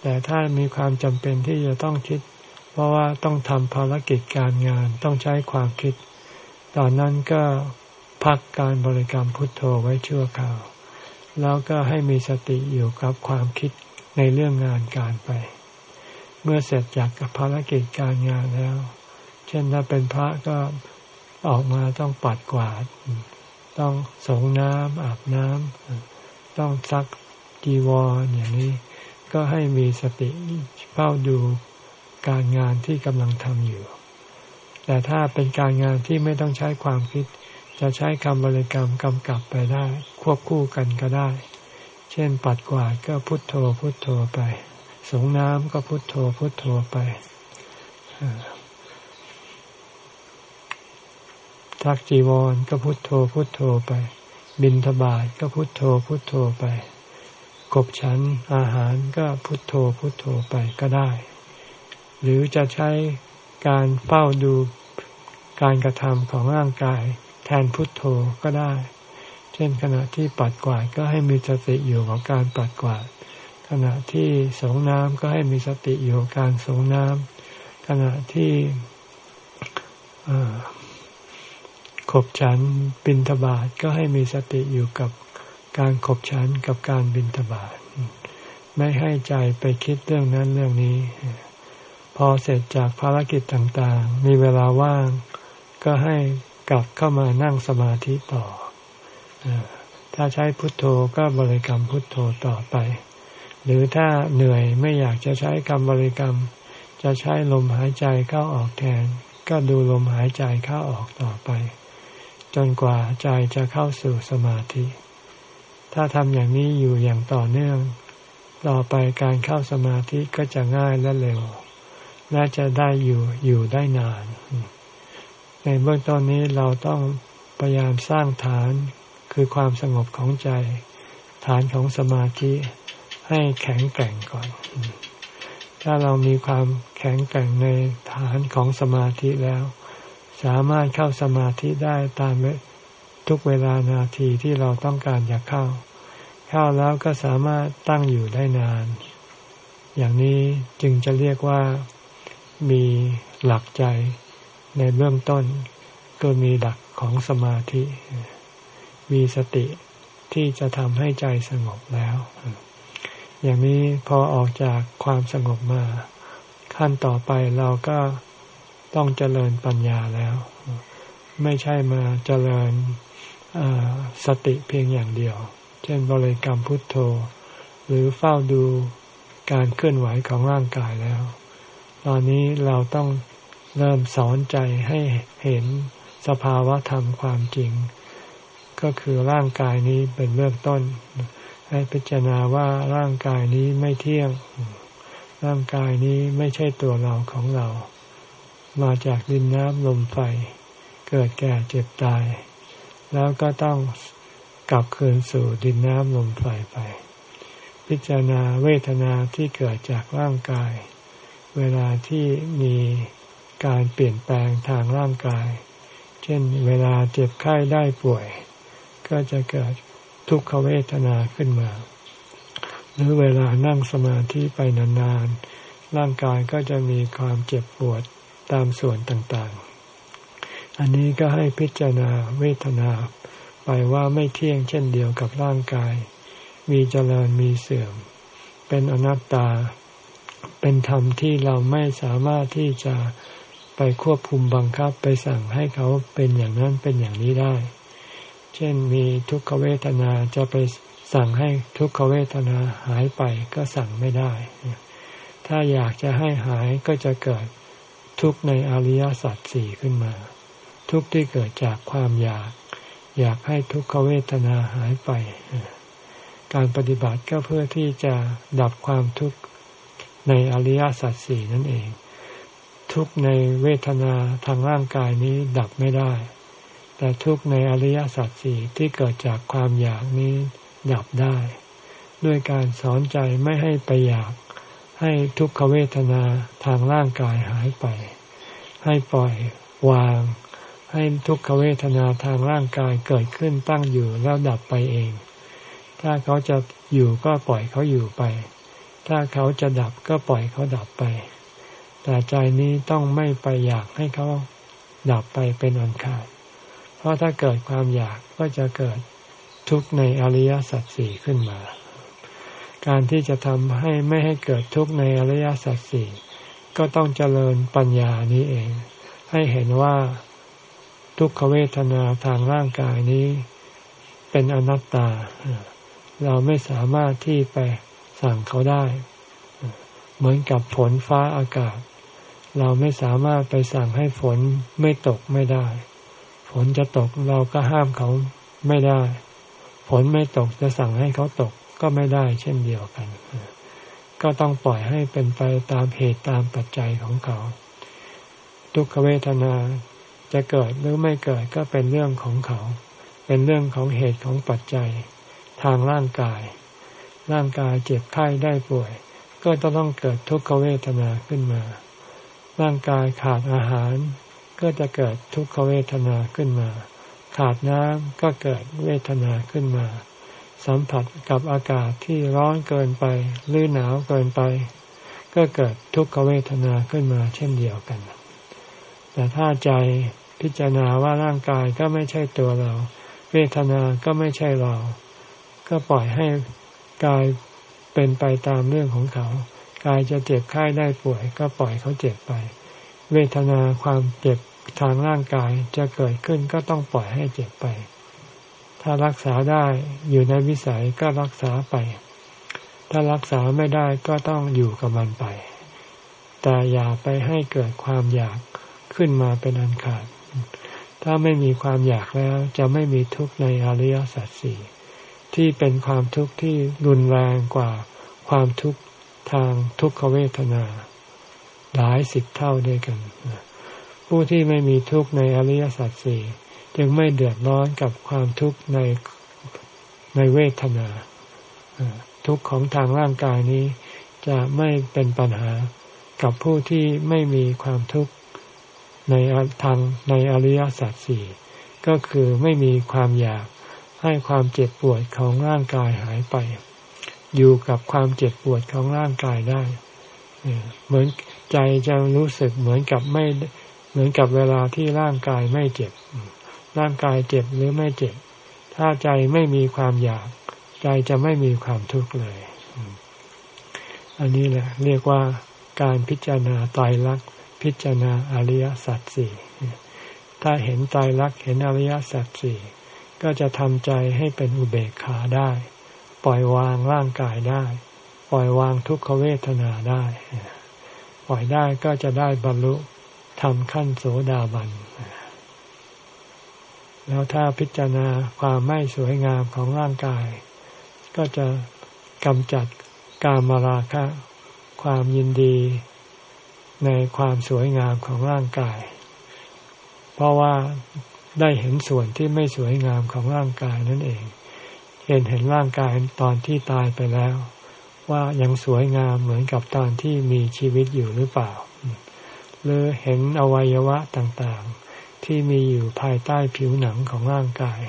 แต่ถ้ามีความจำเป็นที่จะต้องคิด เพราะว่าต้องทำภารกิจการงานต้องใช้ความคิด ตอนนั้นก็พักการบริกรรมพุทโธไว้ชั่วคราว แล้วก็ให้มีสติอยู่กับความคิดในเรื่องงานการไป เมื่อเสร็จจากภารกิจการงานแล้ว เช่นถ้าเป็นพระก็ออกมาต้องปัดกวาด ต้องสงน้ำอาบน้ำต้องซักจีวรอย่างนี้ ก็ให้มีสติเฝ้าดู การงานที่กำลังทำอยู่ แต่ถ้าเป็นการงานที่ไม่ต้องใช้ความคิด จะใช้คำบริกรรมกำกับไปได้ ควบคู่กันก็ได้ เช่นปัดกวาดก็พุทโธพุทโธไป สงน้ำก็พุทโธพุทโธไปทักจีวรก็พุทโธพุทโธไป บินทบาทก็พุทโธพุทโธไปกบฉันอาหารก็พุทโธพุทโธไปก็ได้ หรือจะใช้การเฝ้าดูการกระทำของร่างกาย แทนพุทโธก็ได้ เช่นขณะที่ปัดกวาดก็ให้มีสติอยู่กับการปัดกวาด ขณะที่สงน้ำก็ให้มีสติอยู่กับการสงน้ำขณะที่ขบฉันบินทบาทก็ให้มีสติอยู่กับการขบฉันกับการบินทบาท ไม่ให้ใจไปคิดเรื่องนั้นเรื่องนี้ พอเสร็จจากภารกิจต่างๆ มีเวลาว่าง ก็ให้กลับเข้ามานั่งสมาธิต่อ ถ้าใช้พุทโธก็บริกรรมพุทโธต่อไป หรือถ้าเหนื่อยไม่อยากจะใช้คำบริกรรม จะใช้ลมหายใจเข้าออกแทน ก็ดูลมหายใจเข้าออกต่อไป จนกว่าใจจะเข้าสู่สมาธิ ถ้าทำอย่างนี้อยู่อย่างต่อเนื่อง ต่อไปการเข้าสมาธิก็จะง่ายและเร็ว และจะได้อยู่อยู่ได้นาน ในเบื้องต้นนี้เราต้องพยายามสร้างฐานคือความสงบของใจ ฐานของสมาธิให้แข็งแกร่งก่อน ถ้าเรามีความแข็งแกร่งในฐานของสมาธิแล้ว สามารถเข้าสมาธิได้ตามทุกเวลานาทีที่เราต้องการอยากเข้า เข้าแล้วก็สามารถตั้งอยู่ได้นาน อย่างนี้จึงจะเรียกว่า มีหลักใจในเบื้องต้น ก็มีหลักของสมาธิ มีสติที่จะทำให้ใจสงบแล้ว อย่างนี้พอออกจากความสงบมา ขั้นต่อไปเราก็ต้องเจริญปัญญาแล้ว ไม่ใช่มาเจริญสติเพียงอย่างเดียว เช่นบริกรรมพุทโธ หรือเฝ้าดูการเคลื่อนไหวของร่างกายแล้ว ตอนนี้เราต้องเริ่มสอนใจให้เห็นสภาวะธรรมความจริง ก็คือร่างกายนี้เป็นเบื้องต้น ให้พิจารณาว่าร่างกายนี้ไม่เที่ยง ร่างกายนี้ไม่ใช่ตัวเราของเรา มาจากดินน้ำลมไฟ เกิดแก่เจ็บตาย แล้วก็ต้องกลับคืนสู่ดินน้ำลมไฟไป พิจารณาเวทนาที่เกิดจากร่างกาย เวลาที่มีการเปลี่ยนแปลงทางร่างกาย เช่นเวลาเจ็บไข้ได้ป่วย ก็จะเกิดทุกขเวทนาขึ้นมา หรือเวลานั่งสมาธิไปนานๆ ร่างกายก็จะมีความเจ็บปวดตามส่วนต่างๆ อันนี้ก็ให้พิจารณาเวทนาไปว่าไม่เที่ยงเช่นเดียวกับร่างกาย มีเจริญมีเสื่อม เป็นอนัตตา เป็นธรรมที่เราไม่สามารถที่จะไปควบคุมบังคับไปสั่งให้เขาเป็นอย่างนั้นเป็นอย่างนี้ได้ เช่นมีทุกขเวทนาจะไปสั่งให้ทุกขเวทนาหายไปก็สั่งไม่ได้ ถ้าอยากจะให้หายก็จะเกิดทุกขในอริยสัจสี่ขึ้นมาทุทุกข์ที่เกิดจากความอยาก อยากให้ทุกขเวทนาหายไป การปฏิบัติก็เพื่อที่จะดับความทุกข์ ในอริยสัจสี่นั่นเอง ทุกในเวทนาทางร่างกายนี้ดับไม่ได้ แต่ทุกในอริยสัจสี่ที่เกิดจากความอยากนี้ดับได้ ด้วยการสอนใจไม่ให้ไปอยาก ให้ทุกขเวทนาทางร่างกายหายไป ให้ปล่อยวาง ให้ทุกขเวทนาทางร่างกายเกิดขึ้นตั้งอยู่แล้วดับไปเอง ถ้าเขาจะอยู่ก็ปล่อยเขาอยู่ไป ถ้าเขาจะดับก็ปล่อยเขาดับไป แต่ใจนี้ต้องไม่ไปอยากให้เขาดับไปเป็นอันขาด เพราะถ้าเกิดความอยากก็จะเกิดทุกข์ในอริยสัจสี่ขึ้นมา การที่จะทำให้ไม่ให้เกิดทุกข์ในอริยสัจสี่ก็ต้องเจริญปัญญานี้เอง ให้เห็นว่าทุกขเวทนาทางร่างกายนี้เป็นอนัตตา เราไม่สามารถที่ไป สั่งเขาได้ เหมือนกับฝนฟ้าอากาศ เราไม่สามารถไปสั่งให้ฝนไม่ตกไม่ได้ ฝนจะตกเราก็ห้ามเขาไม่ได้ ฝนไม่ตกจะสั่งให้เขาตกก็ไม่ได้เช่นเดียวกัน ก็ต้องปล่อยให้เป็นไปตามเหตุตามปัจจัยของเขา ทุกขเวทนาจะเกิดหรือไม่เกิดก็เป็นเรื่องของเขา เป็นเรื่องของเหตุของปัจจัยทางร่างกาย ร่างกายเจ็บไข้ได้ป่วย ก็จะต้องเกิดทุกขเวทนาขึ้นมา ร่างกายขาดอาหาร ก็จะเกิดทุกขเวทนาขึ้นมา ขาดน้ำก็เกิดเวทนาขึ้นมา สัมผัสกับอากาศที่ร้อนเกินไปหรือหนาวเกินไป ก็เกิดทุกขเวทนาขึ้นมา เช่นเดียวกัน แต่ถ้าใจพิจารณาว่าร่างกายก็ไม่ใช่ตัวเรา เวทนาก็ไม่ใช่เรา ก็ปล่อยให้ กายเป็นไปตามเรื่องของเขา กายจะเจ็บไข้ได้ป่วย ก็ปล่อยเขาเจ็บไป เวทนาความเจ็บทางร่างกายจะเกิดขึ้นก็ต้องปล่อยให้เจ็บไป ถ้ารักษาได้อยู่ในวิสัยก็รักษาไป ถ้ารักษาไม่ได้ก็ต้องอยู่กับมันไป แต่อย่าไปให้เกิดความอยากขึ้นมาเป็นอันขาด ถ้าไม่มีความอยากแล้วจะไม่มีทุกข์ในอริยสัจสี่ ที่เป็นความทุกข์ที่รุนแรงกว่าความทุกข์ทางทุกขเวทนา หลายสิบเท่าด้วยกัน ผู้ที่ไม่มีทุกข์ในอริยสัจสี่จึงไม่เดือดร้อนกับความทุกข์ในในเวทนาทุกข์ของทางร่างกายนี้ จะไม่เป็นปัญหากับผู้ที่ไม่มีความทุกข์ในทางในอริยสัจสี่ก็คือไม่มีความอยาก ให้ความเจ็บปวดของร่างกายหายไป อยู่กับความเจ็บปวดของร่างกายได้เหมือนใจจะรู้สึกเหมือนกับไม่เหมือนกับเวลาที่ร่างกายไม่เจ็บ ร่างกายเจ็บหรือไม่เจ็บ ถ้าใจไม่มีความอยาก ใจจะไม่มีความทุกข์เลย อันนี้แหละ เรียกว่าการพิจารณาตายรักพิจารณาอริยสัจสี่ถ้าเห็นตายรักเห็นอริยสัจสี่ ก็จะทำใจให้เป็นอุเบกขาได้ ปล่อยวางร่างกายได้ ปล่อยวางทุกขเวทนาได้ ปล่อยได้ก็จะได้บรรลุทำขั้นโสดาบัน แล้วถ้าพิจารณาความไม่สวยงามของร่างกาย ก็จะกำจัดกามราคะ ความยินดีในความสวยงามของร่างกาย เพราะว่า ได้เห็นส่วนที่ไม่สวยงามของร่างกายนั่นเองเห็นเห็นร่างกายตอนที่ตายไปแล้ว ว่ายังสวยงามเหมือนกับตอนที่มีชีวิตอยู่หรือเปล่า หรือเห็นอวัยวะต่างๆ ที่มีอยู่ภายใต้ผิวหนังของร่างกาย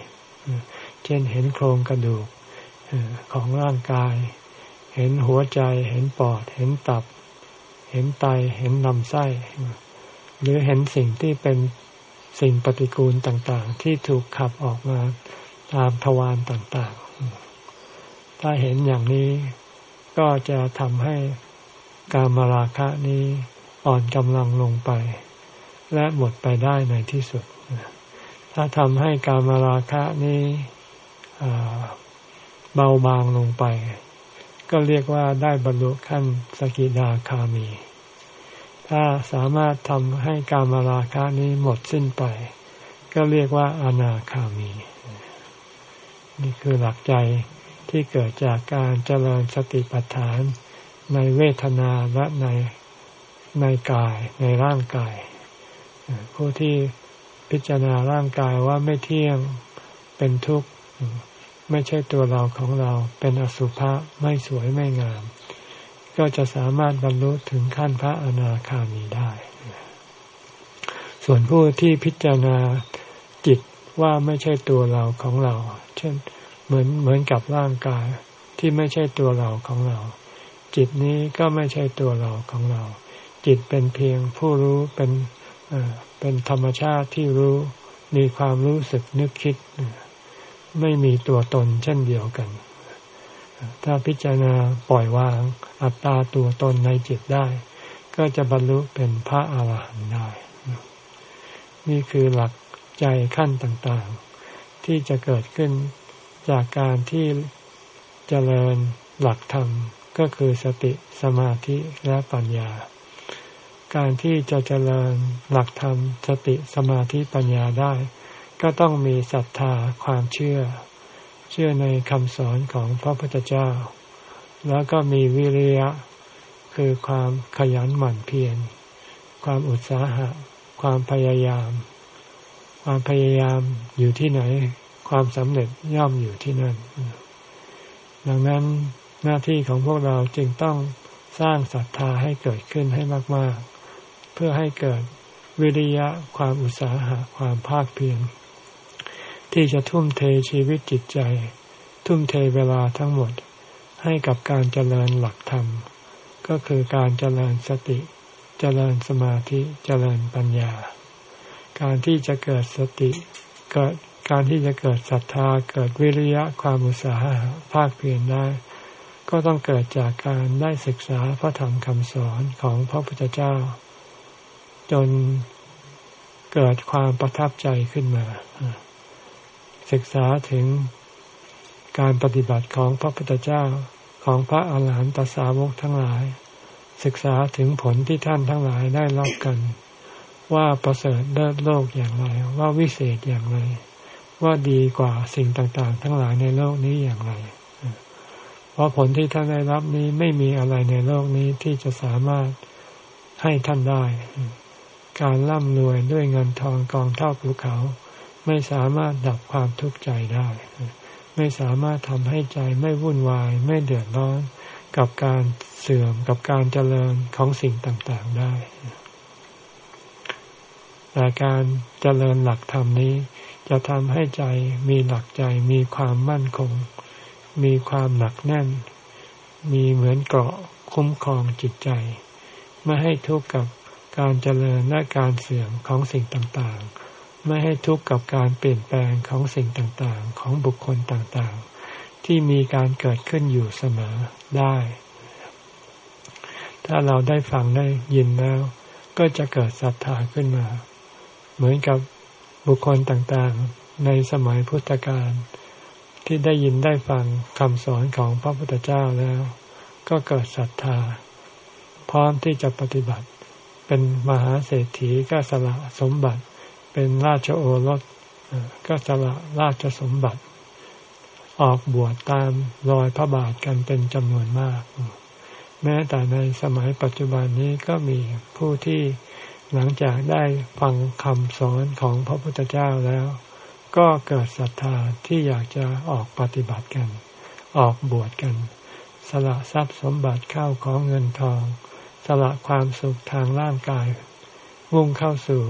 เช่นเห็นโครงกระดูกของร่างกาย เห็นหัวใจ เห็นปอด เห็นตับ เห็นไต เห็นลำไส้ หรือเห็นสิ่งที่เป็น สิ่งปฏิกูลต่างๆ ที่ถูกขับออกมาตามทวารต่างๆ ถ้าเห็นอย่างนี้ก็จะทำให้การมาราคะนี้อ่อนกำลังลงไป และหมดไปได้ในที่สุด ถ้าทำให้การมาราคะนี้เบาบางลงไป ก็เรียกว่าได้บรรลุขั้นสกิดาคามี ถ้าสามารถทำให้การมาราคะนี้หมดสิ้นไป ก็เรียกว่าอนาคามี นี่คือหลักใจที่เกิดจากการเจริญสติปัฏฐานในเวทนาและในในกายในร่างกาย ผู้ที่พิจารณาร่างกายว่าไม่เที่ยงเป็นทุกข์ ไม่ใช่ตัวเราของเราเป็นอสุภะไม่สวยไม่งาม ก็จะสามารถบรรลุถึงขั้นพระอนาคามีได้ ส่วนผู้ที่พิจารณาจิตว่าไม่ใช่ตัวเราของเรา เช่นเหมือนเหมือนกับร่างกายที่ไม่ใช่ตัวเราของเรา จิตนี้ก็ไม่ใช่ตัวเราของเรา จิตเป็นเพียงผู้รู้เป็นเป็นธรรมชาติที่รู้มีความรู้สึกนึกคิด ไม่มีตัวตนเช่นเดียวกัน ถ้าพิจารณาปล่อยวางอัตตาตัวตนในจิตได้ ก็จะบรรลุเป็นพระอาหารหันต์ได้ นี่คือหลักใจขั้นต่างๆ ที่จะเกิดขึ้นจากการที่เจริญหลักธรรมก็คือสติสมาธิและปัญญา การที่จะเจริญหลักธรรม สติสมาธิปัญญาได้ ก็ต้องมีศรัทธาความเชื่อ เชื่อในคำสอนของพระพุทธเจ้า แล้วก็มีวิริยะ คือความขยันหมั่นเพียร ความอุตสาหะ ความพยายาม ความพยายามอยู่ที่ไหน ความสำเร็จย่อมอยู่ที่นั่น ดังนั้นหน้าที่ของพวกเราจึงต้องสร้างศรัทธาให้เกิดขึ้นให้มาก ๆ เพื่อให้เกิดวิริยะ ความอุตสาหะ ความภาคเพียร ที่จะทุ่มเทชีวิตจิตใจ ทุ่มเทเวลาทั้งหมดให้กับการเจริญหลักธรรม ก็คือการเจริญสติ เจริญสมาธิเจริญปัญญา การที่จะเกิดสติเกิดการที่จะเกิดศรัทธาเกิดวิริยะความอุตสาหะภาคเพียรได้ ก็ต้องเกิดจากการได้ศึกษาพระธรรมคำสอนของพระพุทธเจ้า จนเกิดความประทับใจขึ้นมา ศึกษาถึงการปฏิบัติของพระพุทธเจ้าของพระอาหารหันตสาวกทั้งหลาย ศึกษาถึงผลที่ท่านทั้งหลายได้รับกัน ว่าประเสริฐเลิศโลกอย่างไร ว่าวิเศษอย่างไร ว่าดีกว่าสิ่งต่างๆ ทั้งหลายในโลกนี้อย่างไร เพราะผลที่ท่านได้รับนี้ไม่มีอะไรในโลกนี้ที่จะสามารถให้ท่านได้ การร่ำรวยด้วยเงินทองกองเท่าภูเขา ไม่สามารถดับความทุกข์ใจได้ ไม่สามารถทำให้ใจไม่วุ่นวาย ไม่เดือดร้อนกับการเสื่อมกับการเจริญของสิ่งต่างๆได้แต่การเจริญหลักธรรมนี้ จะทำให้ใจมีหลักใจมีความมั่นคง มีความหนักแน่น มีเหมือนเกราะคุ้มครองจิตใจ ไม่ให้ทุกข์กับการเจริญและการเสื่อมของสิ่งต่างๆ ไม่ให้ทุกข์กับการเปลี่ยนแปลงของสิ่งต่างๆ ของบุคคลต่างๆ ที่มีการเกิดขึ้นอยู่เสมอได้ ถ้าเราได้ฟังได้ยินแล้ว ก็จะเกิดศรัทธาขึ้นมา เหมือนกับบุคคลต่างๆ ในสมัยพุทธกาลที่ได้ยินได้ฟังคำสอนของพระพุทธเจ้าแล้ว ก็เกิดศรัทธา พร้อมที่จะปฏิบัติ เป็นมหาเศรษฐีก็สละสมบัติ เป็นราชโอรสก็สละราชสมบัติ ออกบวชตามรอยพระบาทกันเป็นจำนวนมาก แม้แต่ในสมัยปัจจุบันนี้ก็มีผู้ที่หลังจากได้ฟังคำสอนของพระพุทธเจ้าแล้ว ก็เกิดศรัทธาที่อยากจะออกปฏิบัติกัน ออกบวชกัน สละทรัพย์สมบัติเข้าของเงินทอง สละความสุขทางร่างกายมุ่งเข้าสู่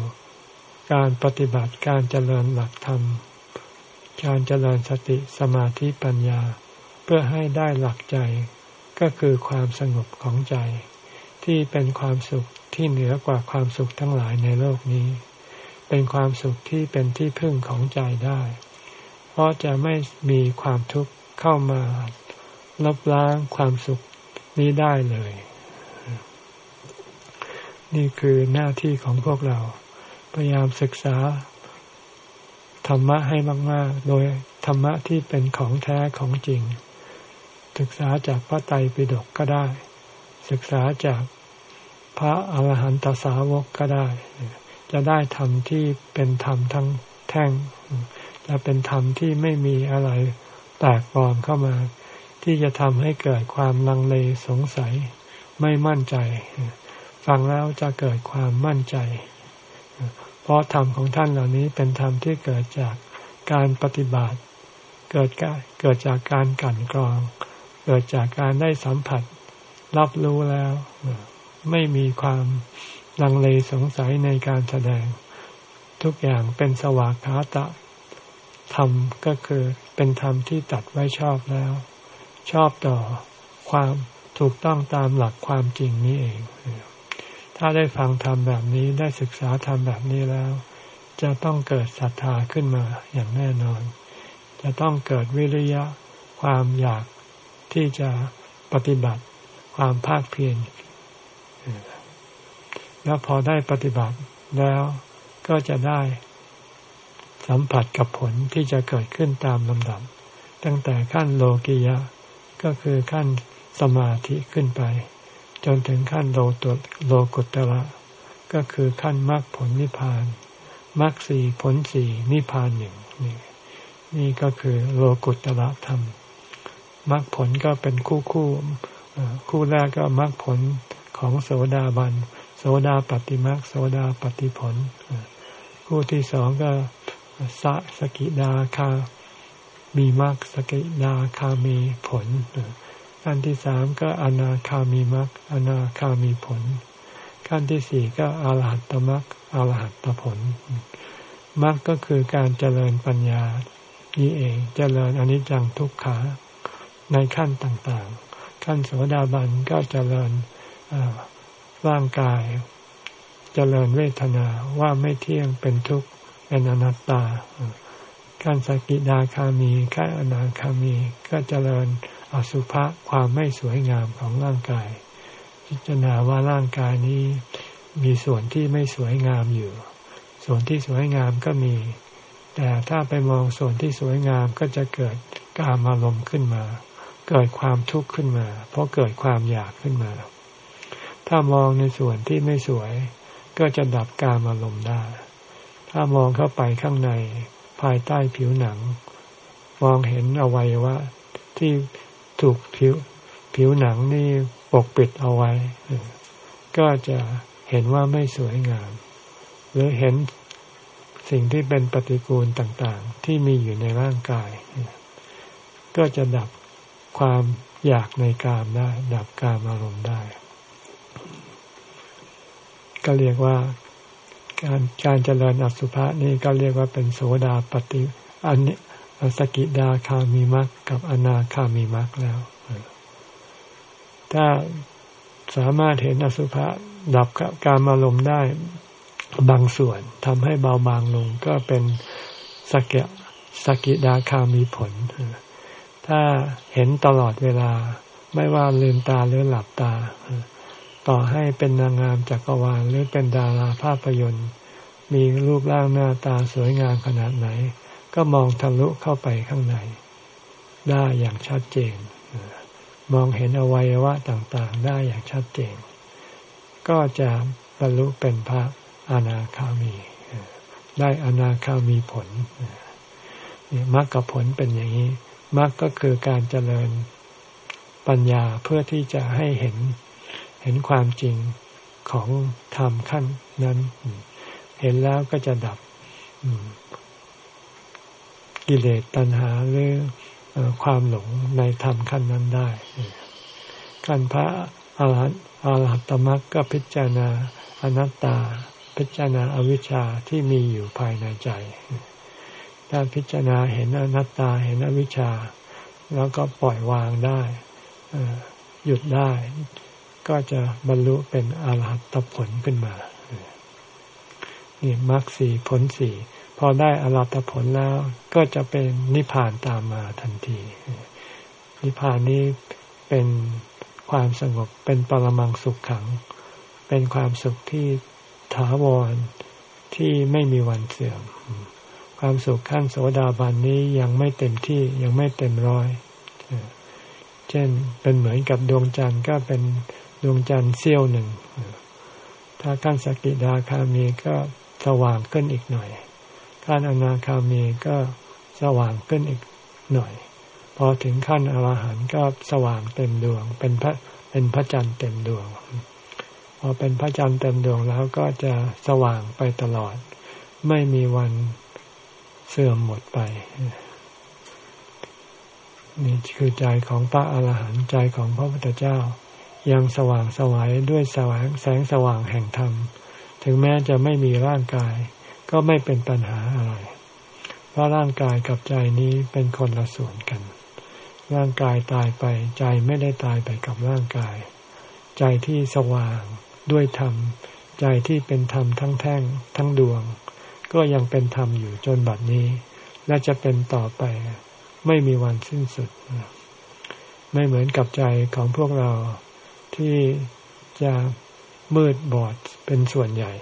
การปฏิบัติการเจริญหลักธรรม การเจริญสติสมาธิปัญญา เพื่อให้ได้หลักใจก็คือความสงบของใจ ที่เป็นความสุขที่เหนือกว่าความสุขทั้งหลายในโลกนี้ เป็นความสุขที่เป็นที่พึ่งของใจได้ เพราะจะไม่มีความทุกข์เข้ามาลบล้างความสุขนี้ได้เลย นี่คือหน้าที่ของพวกเรา พยายามศึกษาธรรมะให้มาก ๆ โดยธรรมะที่เป็นของแท้ของจริง ศึกษาจากพระไตรปิฎกก็ได้ ศึกษาจากพระอาหารหันตสาวกก็ได้ จะได้ธรรมที่เป็นธรรมทั้งแท่ง จะเป็นธรรมที่ไม่มีอะไรแตกปลอมเข้ามา ที่จะทำให้เกิดความลังเลสงสัย ไม่มั่นใจ ฟังแล้วจะเกิดความมั่นใจ เพราะธรรมของท่านเหล่านี้เป็นธรรมที่เกิดจากการปฏิบัติ เกิดเกิดจากการกั่นกรอง เกิดจากการได้สัมผัส รับรู้แล้ว ไม่มีความลังเลสงสัยในการแสดง ทุกอย่างเป็นสวากขาตะธรรมก็คือเป็นธรรมที่ตัดไว้ชอบแล้ว ชอบต่อความถูกต้องตามหลักความจริงนี้เอง ถ้าได้ฟังธรรมแบบนี้ได้ศึกษาธรรมแบบนี้แล้ว จะต้องเกิดศรัทธาขึ้นมาอย่างแน่นอน จะต้องเกิดวิริยะ ความอยากที่จะปฏิบัติ ความภาคเพียรแล้วพอได้ปฏิบัติแล้วก็จะได้สัมผัสกับผลที่จะเกิดขึ้นตามลำดับ ตั้งแต่ขั้นโลกิยะ ก็คือขั้นสมาธิขึ้นไป จนถึงขั้นโลตุโลกุตระก็คือขั้นมรรคผลนิพพานมรรคสี่ผลสี่นิพพานหนึ่งนี่นี่ก็คือโลกุตระธรรมมรรคผลก็เป็นคู่คู่คู่แรกก็มรรคผลของโสดาบันโสดาปฏิมรรคโสดาปฏิผล คู่ที่สองก็สะสกิดาคามีมรรคสกิดาคามีผล ขั้นที่สามก็อนาคามีมรรคอนาคามีผล ขั้นที่สี่ก็อรหัตตมรรคอรหัตตผลมรรคก็คือการเจริญปัญญานี่เองเจริญอนิจจังทุกขาในขั้นต่างๆ ขั้นโสดาบันก็เจริญร่างกาย เจริญเวทนาว่าไม่เที่ยงเป็นทุกข์เป็นอนัตตาขั้นสกิดาคามีขั้นอนาคามีก็เจริญ อสุภะความไม่สวยงามของร่างกาย พิจารณาว่าร่างกายนี้มีส่วนที่ไม่สวยงามอยู่ ส่วนที่สวยงามก็มี แต่ถ้าไปมองส่วนที่สวยงามก็จะเกิดกามอารมณ์ขึ้นมา เกิดความทุกข์ขึ้นมา เพราะเกิดความอยากขึ้นมา ถ้ามองในส่วนที่ไม่สวย ก็จะดับการอารมณ์ได้ ถ้ามองเข้าไปข้างในภายใต้ผิวหนัง มองเห็นอวัยวะที่ ถูกผิวผิวหนังนี่ปกปิดเอาไว้ ก็จะเห็นว่าไม่สวยงาม หรือเห็นสิ่งที่เป็นปฏิกูลต่างๆ ที่มีอยู่ในร่างกาย ก็จะดับความอยากในกามได้ ดับกามอารมณ์ได้ ก็เรียกว่าการการเจริญอสุภะนี่ก็เรียกว่าเป็นโสดาปฏิอันนี้ สกิดาคามีมรักกับอนาคามีมรักแล้ว ถ้าสามารถเห็นอสุภะดับการอารมณ์ได้บางส่วนทำให้เบาบางลง ก็เป็นสกิสกิดาคามีผล ถ้าเห็นตลอดเวลา ไม่ว่าลืมตาหรือหลับตา ต่อให้เป็นนางงามจักรวาลหรือเป็นดาราภาพยนตร์ มีรูปร่างหน้าตาสวยงามขนาดไหน ก็มองทะลุเข้าไปข้างใน ได้อย่างชัดเจน มองเห็นอวัยวะต่างๆ ได้อย่างชัดเจน ก็จะบรรลุเป็นพระอนาคามี ได้อนาคามีผลมรรคผลเป็นอย่างนี้มรรคก็คือการเจริญปัญญาเพื่อที่จะให้เห็นเห็นความจริงของธรรมขั้นนั้น เห็นแล้วก็จะดับ กิเลสตัณหาหรือความหลงในธรรมขั้นนั้นได้ขั้นพระอรหันต์อรหัตตมรรคก็พิจารณาอนัตตา พิจารณาอวิชชาที่มีอยู่ภายในใจ ถ้าพิจารณาเห็นอนัตตาเห็นอวิชชา แล้วก็ปล่อยวางได้หยุดได้ ก็จะบรรลุเป็นอรหัตผลขึ้นมานี่มรรคสี่ผลสี่ พอได้อรหัตผลแล้ว ก็จะเป็นนิพพานตามมาทันที นิพพานนี้เป็นความสงบเป็นปรมังสุขขัง เป็นความสุขที่ถาวรที่ไม่มีวันเสื่อม ความสุขขั้นโสดาบันนี้ยังไม่เต็มที่ยังไม่เต็มร้อย เช่นเป็นเหมือนกับดวงจันทร์ก็เป็นดวงจันทร์เสี้ยวหนึ่ง ถ้าขั้นสกิดาคามีก็สว่างขึ้นอีกหน่อย ขั้นอนาคามีก็สว่างขึ้นอีกหน่อย พอถึงขั้นอรหันต์ก็สว่างเต็มดวง เป็นพระเป็นพระจันทร์เต็มดวง พอเป็นพระจันทร์เต็มดวงแล้วก็จะสว่างไปตลอด ไม่มีวันเสื่อมหมดไป นี่คือใจของพระอาหารหันต์ใจของพระพุทธเจ้า ยังสว่างสวัยด้วยแสงแสงสว่างแห่งธรรม ถึงแม้จะไม่มีร่างกาย ก็ไม่เป็นปัญหาอะไร เพราะร่างกายกับใจนี้เป็นคนละส่วนกัน ร่างกายตายไปใจไม่ได้ตายไปกับร่างกาย ใจที่สว่างด้วยธรรม ใจที่เป็นธรรมทั้งแท่งทั้งดวง ก็ยังเป็นธรรมอยู่จนบัดนี้ และจะเป็นต่อไป ไม่มีวันสิ้นสุด ไม่เหมือนกับใจของพวกเราที่จะมืดบอดเป็นส่วนใหญ่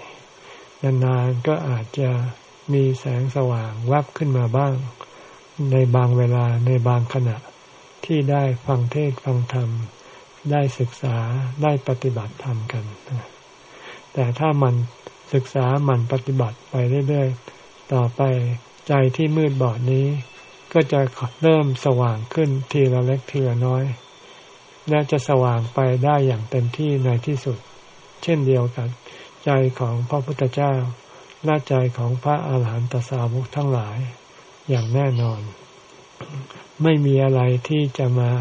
นานๆก็อาจจะมีแสงสว่างแวบขึ้นมาบ้าง ในบางเวลาในบางขณะที่ได้ฟังเทศฟังธรรม ได้ศึกษาได้ปฏิบัติธรรมกัน แต่ถ้ามันศึกษามันปฏิบัติไปเรื่อยๆ ต่อไปใจที่มืดบอดนี้ ก็จะเริ่มสว่างขึ้นทีละเล็กทีละน้อย และจะสว่างไปได้อย่างเต็มที่ในที่สุด เช่นเดียวกับ ใจของพระพุทธเจ้าและใจของพระอาหารหันตสาวกทั้งหลายอย่างแน่นอน ไม่มีอะไรที่จะมา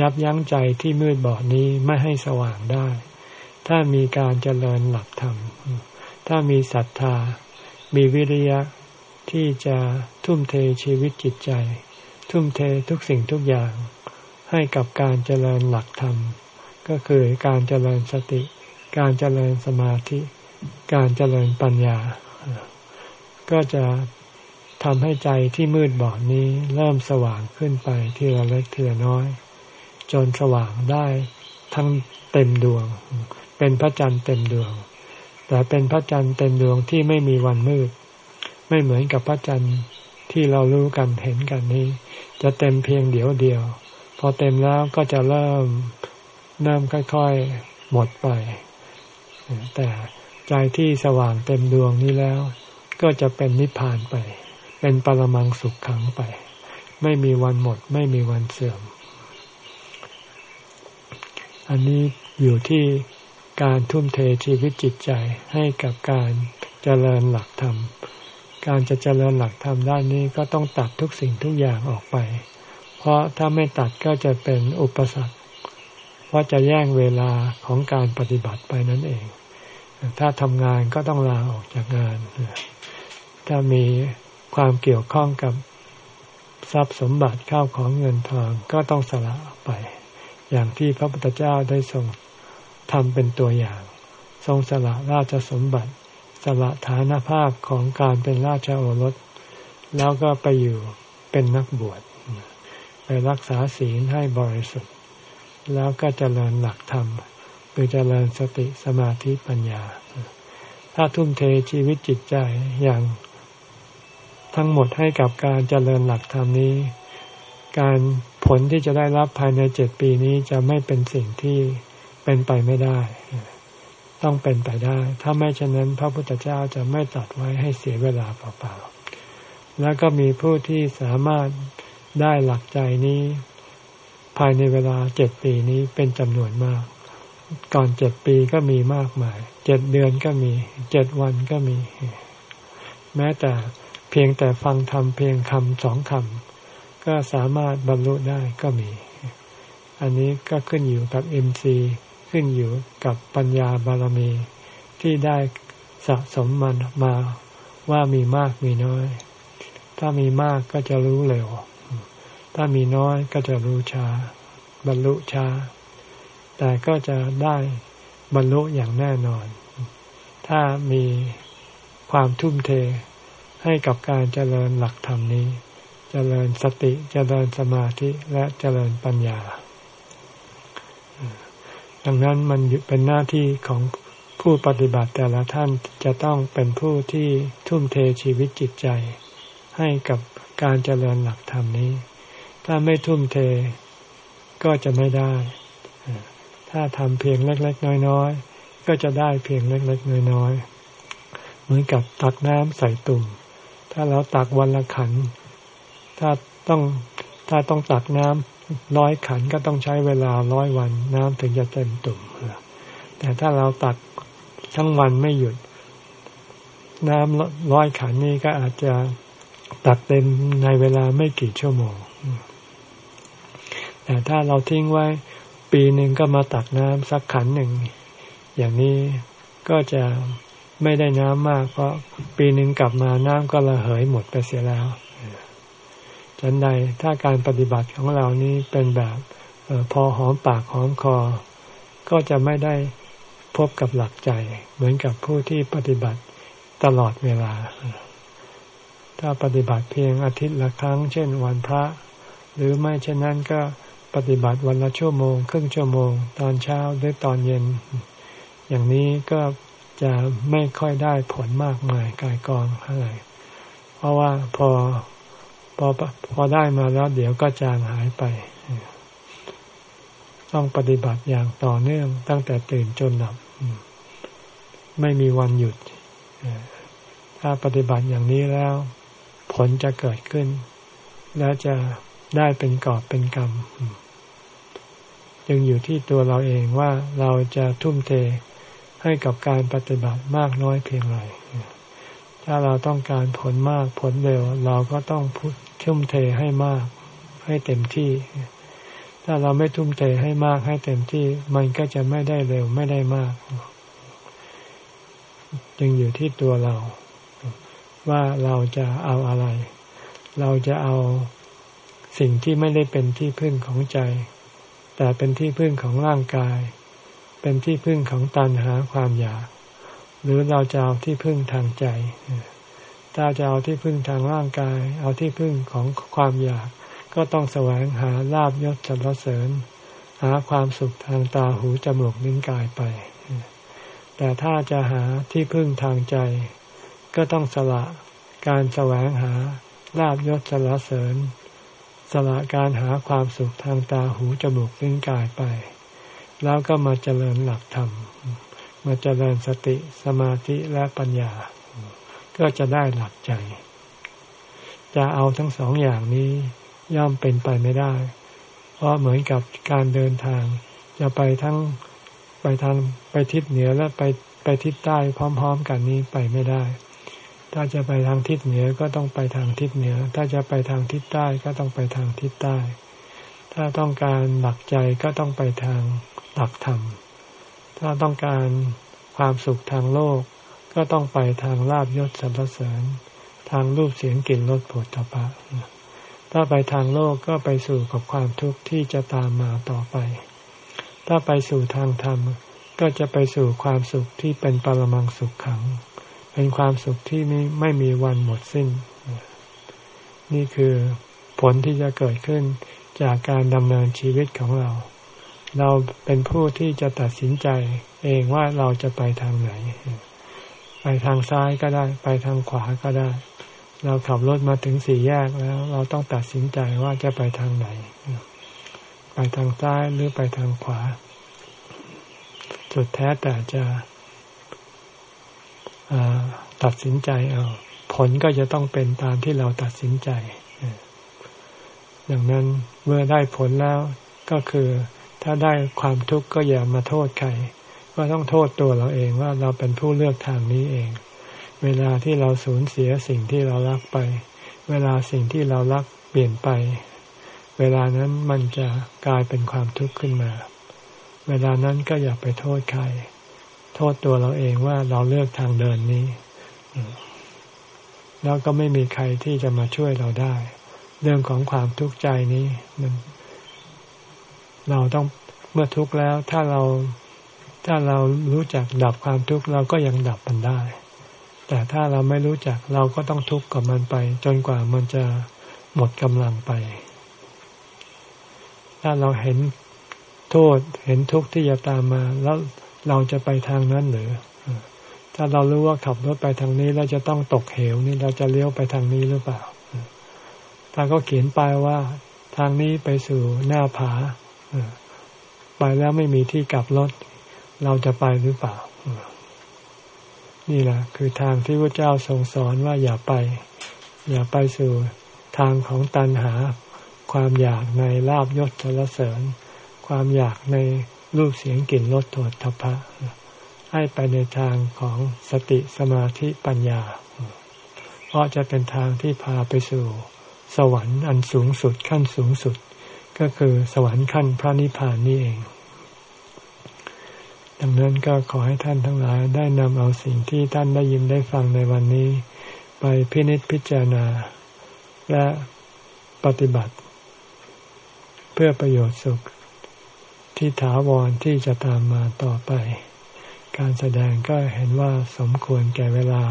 ยับยั้งใจที่มืดบอดนี้ไม่ให้สว่างได้ ถ้ามีการเจริญหลักธรรม ถ้ามีศรัทธา มีวิริยะที่จะทุ่มเทชีวิตจิตใจ ทุ่มเททุกสิ่งทุกอย่าง ให้กับการเจริญหลักธรรม ก็คือการเจริญสติ การเจริญสมาธิ การเจริญปัญญา ก็จะทำให้ใจที่มืดบอดนี้เริ่มสว่างขึ้นไปทีละเล็กทีละน้อย จนสว่างได้ทั้งเต็มดวง เป็นพระจันทร์เต็มดวง แต่เป็นพระจันทร์เต็มดวงที่ไม่มีวันมืด ไม่เหมือนกับพระจันทร์ที่เรารู้กันเห็นกันนี้ จะเต็มเพียงเดียวเดียว พอเต็มแล้วก็จะเริ่มเริ่มค่อย ๆ หมดไป แต่ ใจที่สว่างเต็มดวงนี้แล้ว ก็จะเป็นนิพพานไป เป็นปรมังสุขขังไป ไม่มีวันหมด ไม่มีวันเสื่อม อันนี้อยู่ที่การทุ่มเทชีวิตจิตใจให้กับการเจริญหลักธรรม การจะเจริญหลักธรรมด้านนี้ก็ต้องตัดทุกสิ่งทุกอย่างออกไป เพราะถ้าไม่ตัดก็จะเป็นอุปสรรค เพราะจะแย่งเวลาของการปฏิบัติไปนั่นเอง ถ้าทำงานก็ต้องลาออกจากงาน ถ้ามีความเกี่ยวข้องกับทรัพย์สมบัติข้าวของเงินทองก็ต้องสละไป อย่างที่พระพุทธเจ้าได้ทรงทำเป็นตัวอย่าง ทรงสละราชสมบัติ สละฐานภาพของการเป็นราชโอรส แล้วก็ไปอยู่เป็นนักบวชไปรักษาศีลให้บริสุทธิ์ แล้วก็จเจริญหลักธรรม คือเจริญสติสมาธิปัญญา ถ้าทุ่มเทชีวิตจิตใจอย่างทั้งหมดให้กับการเจริญหลักธรรมนี้ การผลที่จะได้รับภายในเจ็ดปีนี้จะไม่เป็นสิ่งที่เป็นไปไม่ได้ ต้องเป็นไปได้ ถ้าไม่เช่นนั้น พระพุทธเจ้าจะไม่ตัดไว้ให้เสียเวลาเปล่าๆ แล้วก็มีผู้ที่สามารถได้หลักใจนี้ ภายในเวลาเจ็ดปีนี้เป็นจำนวนมาก ก่อนเจ็ดปีก็มีมากมาย เจ็ดเดือนก็มี เจ็ดวันก็มี แม้แต่เพียงแต่ฟังธรรมเพียงคำสองคำก็สามารถบรรลุได้ก็มี อันนี้ก็ขึ้นอยู่กับเอ็มซีขึ้นอยู่กับปัญญาบารมี ที่ได้สะสมมันมาว่ามีมากมีน้อย ถ้ามีมากก็จะรู้เร็ว ถ้ามีน้อยก็จะรู้ช้า บรรลุช้า แต่ก็จะได้บรรลุอย่างแน่นอน ถ้ามีความทุ่มเทให้กับการเจริญหลักธรรมนี้ เจริญสติ เจริญสมาธิ และเจริญปัญญา ดังนั้นมันเป็นหน้าที่ของผู้ปฏิบัติแต่ละท่านจะต้องเป็นผู้ที่ทุ่มเทชีวิตจิตใจ ให้กับการเจริญหลักธรรมนี้ ถ้าไม่ทุ่มเทก็จะไม่ได้ ถ้าทำเพียงเล็ก ๆ น้อย ๆ ก็จะได้เพียงเล็ก ๆ น้อย ๆ เหมือนกับตักน้ำใส่ตุ่ม ถ้าเราตักวันละขัน ถ้าต้องถ้าต้องตักน้ำร้อยขันก็ต้องใช้เวลาร้อยวัน น้ำถึงจะเต็มตุ่มแต่ถ้าเราตักทั้งวันไม่หยุด น้ำร้อยขันนี้ก็อาจจะตักเต็มในเวลาไม่กี่ชั่วโมง แต่ถ้าเราทิ้งไว้ ปีหนึ่งก็มาตักน้ำสักขันหนึ่ง อย่างนี้ก็จะไม่ได้น้ำมาก เพราะปีหนึ่งกลับมาน้ำก็ระเหยหมดไปเสียแล้วฉันใดถ้าการปฏิบัติของเรานี้เป็นแบบออพอหอมปากหอมคอ ก็จะไม่ได้พบกับหลักใจ เหมือนกับผู้ที่ปฏิบัติตลอดเวลา ถ้าปฏิบัติเพียงอาทิตย์ละครั้ง เช่นวันพระ หรือไม่เช่นนั้นก็ ปฏิบัติวันละชั่วโมง ครึ่งชั่วโมง ตอนเช้าหรือตอนเย็น อย่างนี้ก็จะไม่ค่อยได้ผลมากมายกายกองอะไรเพราะว่าพอพอพอได้มาแล้วเดี๋ยวก็จางหายไป ต้องปฏิบัติอย่างต่อเนื่องตั้งแต่ตื่นจนหลับไม่มีวันหยุด ถ้าปฏิบัติอย่างนี้แล้ว ผลจะเกิดขึ้น และจะได้เป็นกอบเป็นกรรม ยังอยู่ที่ตัวเราเองว่าเราจะทุ่มเทให้กับการปฏิบัติมากน้อยเพียงไรถ้าเราต้องการผลมากผลเร็ว เราก็ต้องทุ่มเทให้มาก ให้เต็มที่ ถ้าเราไม่ทุ่มเทให้มากให้เต็มที่ มันก็จะไม่ได้เร็วไม่ได้มากยังอยู่ที่ตัวเรา ว่าเราจะเอาอะไร เราจะเอาสิ่งที่ไม่ได้เป็นที่พึ่งของใจ แต่เป็นที่พึ่งของร่างกาย เป็นที่พึ่งของตัณหาความอยาก หรือเราจะเอาที่พึ่งทางใจ ถ้าจะเอาที่พึ่งทางร่างกาย เอาที่พึ่งของความอยาก ก็ต้องแสวงหาลาบยศสรรเสริญ หาความสุขทางตาหูจมูกลิ้นกายไป แต่ถ้าจะหาที่พึ่งทางใจ ก็ต้องสละการแสวงหาลาบยศสรรเสริญ สละการหาความสุขทางตาหูจมูกลิ้นกายไป แล้วก็มาเจริญหลักธรรม มาเจริญสติสมาธิและปัญญา ก็จะได้หลักใจ จะเอาทั้งสองอย่างนี้ย่อมเป็นไปไม่ได้ เพราะเหมือนกับการเดินทาง จะไปทั้งไปทางไปทิศเหนือและไปไปทิศใต้พร้อม ๆ กันนี้ไปไม่ได้ ถ้าจะไปทางทิศเหนือก็ต้องไปทางทิศเหนือ ถ้าจะไปทางทิศใต้ก็ต้องไปทางทิศใต้ ถ้าต้องการหลักใจก็ต้องไปทางหลักธรรม ถ้าต้องการความสุขทางโลก ก็ต้องไปทางลาบยศสรรเสริญ ทางรูปเสียงกลิ่นรสผลตภะถ้าไปทางโลกก็ไปสู่กับความทุกข์ที่จะตามมาต่อไป ถ้าไปสู่ทางธรรมก็จะไปสู่ความสุขที่เป็นปรมังสุขขัง เป็นความสุขที่ไม่ไม่มีวันหมดสิ้น นี่คือผลที่จะเกิดขึ้นจากการดำเนินชีวิตของเรา เราเป็นผู้ที่จะตัดสินใจเองว่าเราจะไปทางไหน ไปทางซ้ายก็ได้ ไปทางขวาก็ได้ เราขับรถมาถึงสี่แยกแล้ว เราต้องตัดสินใจว่าจะไปทางไหน ไปทางซ้ายหรือไปทางขวา สุดแท้แต่จะ ตัดสินใจเอาผลก็จะต้องเป็นตามที่เราตัดสินใจดังนั้นเมื่อได้ผลแล้วก็คือ ถ้าได้ความทุกข์ก็อย่ามาโทษใครก็ต้องโทษตัวเราเองว่าเราเป็นผู้เลือกทางนี้เอง เวลาที่เราสูญเสียสิ่งที่เรารักไป เวลาสิ่งที่เรารักเปลี่ยนไป เวลานั้นมันจะกลายเป็นความทุกข์ขึ้นมา เวลานั้นก็อย่าไปโทษใคร โทษตัวเราเองว่าเราเลือกทางเดินนี้ แล้วก็ไม่มีใครที่จะมาช่วยเราได้ เรื่องของความทุกข์ใจนี้มัน เราต้องเมื่อทุกข์แล้ว ถ้าเราถ้าเรารู้จักดับความทุกข์เราก็ยังดับมันได้ แต่ถ้าเราไม่รู้จักเราก็ต้องทุกข์กับมันไป จนกว่ามันจะหมดกำลังไป ถ้าเราเห็นโทษเห็นทุกข์ที่จะตามมา แล้ว เราจะไปทางนั้นหรือถ้าเรารู้ว่าขับรถไปทางนี้แล้วจะต้องตกเหวนี่เราจะเลี้ยวไปทางนี้หรือเปล่า ถ้าก็เขียนป้ายว่า ทางนี้ไปสู่หน้าผาไปแล้วไม่มีที่กลับรถ เราจะไปหรือเปล่า นี่แหละคือทางที่พระเจ้าทรงสอนว่าอย่าไป อย่าไปสู่ทางของตันหา ความอยากในลาบยศสรรเสริญ ความอยากใน รูปเสียงกลิ่นรสโผฏฐพะให้ไปในทางของสติสมาธิปัญญา เพราะจะเป็นทางที่พาไปสู่ สวรรค์อันสูงสุดขั้นสูงสุด ก็คือสวรรค์ขั้นพระนิพพานนี่เอง ดังนั้นก็ขอให้ท่านทั้งหลายได้นำเอาสิ่งที่ท่านได้ยินได้ฟังในวันนี้ ไปพินิจพิจารณา และปฏิบัติ เพื่อประโยชน์สุข ที่ถาวรที่จะตามมาต่อไป การแสดงก็เห็นว่าสมควรแก่เวลา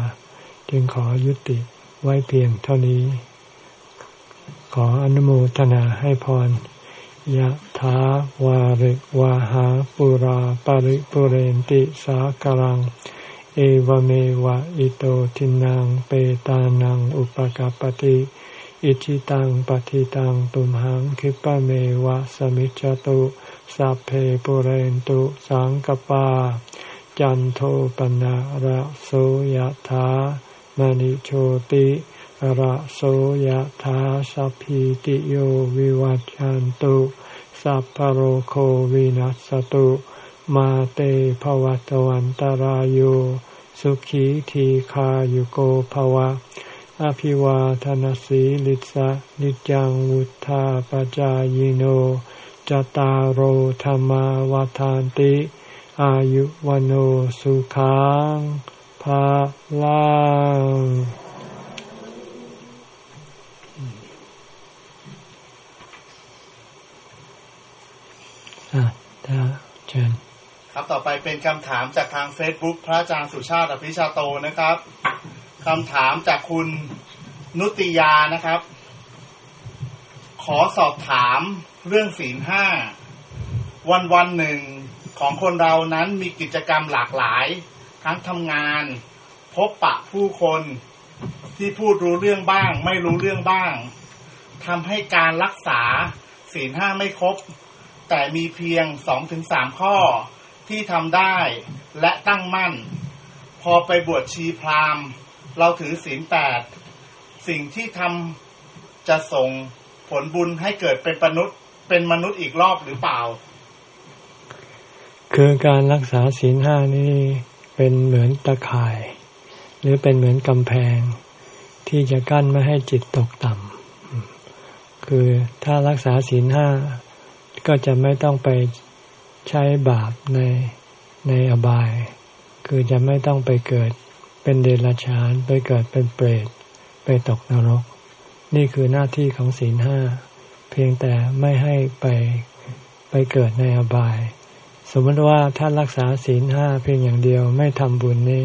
จึงขอยุติไว้เพียงเท่านี้ ขออนุโมทนาให้พรยะถาวาริวาหาปุราปาริปุเรนติสากลัง เอวเมวะอิโตทินังเปตานังอุปกาปติอิจิตังปฏิตังตุมหังคิปะเมวะสมิจจตุ สัพเพปุเรนตุสังกปา จันโทปนะระโสยธามณิโชติระโสยธาสัพพิติโยวิวัจจันตุสัพพโรโควินัสตุ มาเตภวัตวันตารโยสุขีทีขายุโกภวะ อภิวาทนสีลิสะนิจังวุธาปจายโน จตารโหธรรมวาทานติ อายุวันโอสุขังภาลังอะถ้าเชิญครับต่อไปเป็นคำถามจากทางเฟซบุ๊กพระอาจารย์สุชาติอภิชาโตนะครับคำถามจากคุณนุติยานะครับ ขอสอบถาม เรื่องศีลห้าวันวันหนึ่งของคนเรานั้นมีกิจกรรมหลากหลาย ทั้งทำงาน พบปะผู้คนที่พูดรู้เรื่องบ้าง ไม่รู้เรื่องบ้างทำให้การรักษาศีลห้าไม่ครบ แต่มีเพียงสองถึงสามข้อที่ทำได้และตั้งมั่น พอไปบวชชีพราหมณ์ เราถือศีลแปดสิ่งที่ทำจะส่งผลบุญให้เกิดเป็นมนุษย์ เป็นมนุษย์อีกรอบหรือเปล่า คือการรักษาศีลห้านี่เป็นเหมือนตะข่าย หรือเป็นเหมือนกำแพง ที่จะกั้นไม่ให้จิตตกต่ำคือถ้ารักษาศีลห้าก็จะไม่ต้องไปใช้บาปในในอบาย คือจะไม่ต้องไปเกิดเป็นเดรัจฉานไปเกิดเป็นเปรต ไปตกนรก นี่คือหน้าที่ของศีลห้า เพียงแต่ไม่ให้ไปไปเกิดในอบาย สมมติว่าถ้ารักษาศีลห้าเพียงอย่างเดียวไม่ทำบุญนี่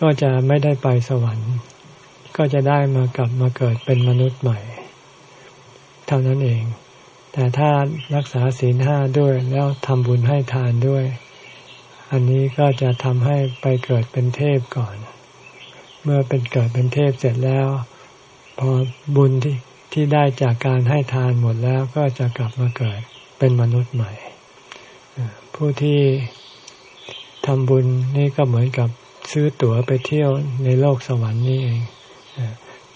ก็จะไม่ได้ไปสวรรค์ ก็จะได้มากลับมาเกิดเป็นมนุษย์ใหม่ เท่านั้นเอง แต่ถ้ารักษาศีลห้าด้วยแล้วทำบุญให้ทานด้วย อันนี้ก็จะทำให้ไปเกิดเป็นเทพก่อน เมื่อเป็นเกิดเป็นเทพเสร็จแล้ว พอบุญที่ ที่ได้จากการให้ทานหมดแล้วก็จะกลับมาเกิดเป็นมนุษย์ใหม่ ผู้ที่ทำบุญนี่ก็เหมือนกับซื้อตั๋วไปเที่ยวในโลกสวรรค์นี่เอง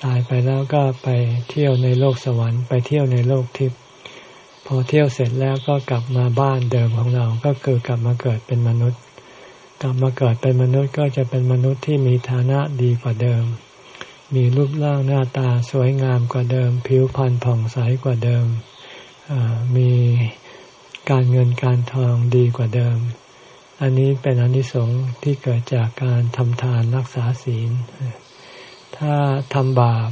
ตายไปแล้วก็ไปเที่ยวในโลกสวรรค์ไปเที่ยวในโลกทิพย์พอเที่ยวเสร็จแล้วก็กลับมาบ้านเดิมของเราก็คือกลับมาเกิดเป็นมนุษย์ กลับมาเกิดเป็นมนุษย์ก็จะเป็นมนุษย์ที่มีฐานะดีกว่าเดิม มีรูปร่างหน้าตาสวยงามกว่าเดิม ผิวพรรณผ่องใสกว่าเดิม มีการเงินการทองดีกว่าเดิม อันนี้เป็นอนิสงส์ที่เกิดจากการทำทานรักษาศีล ถ้าทำบาป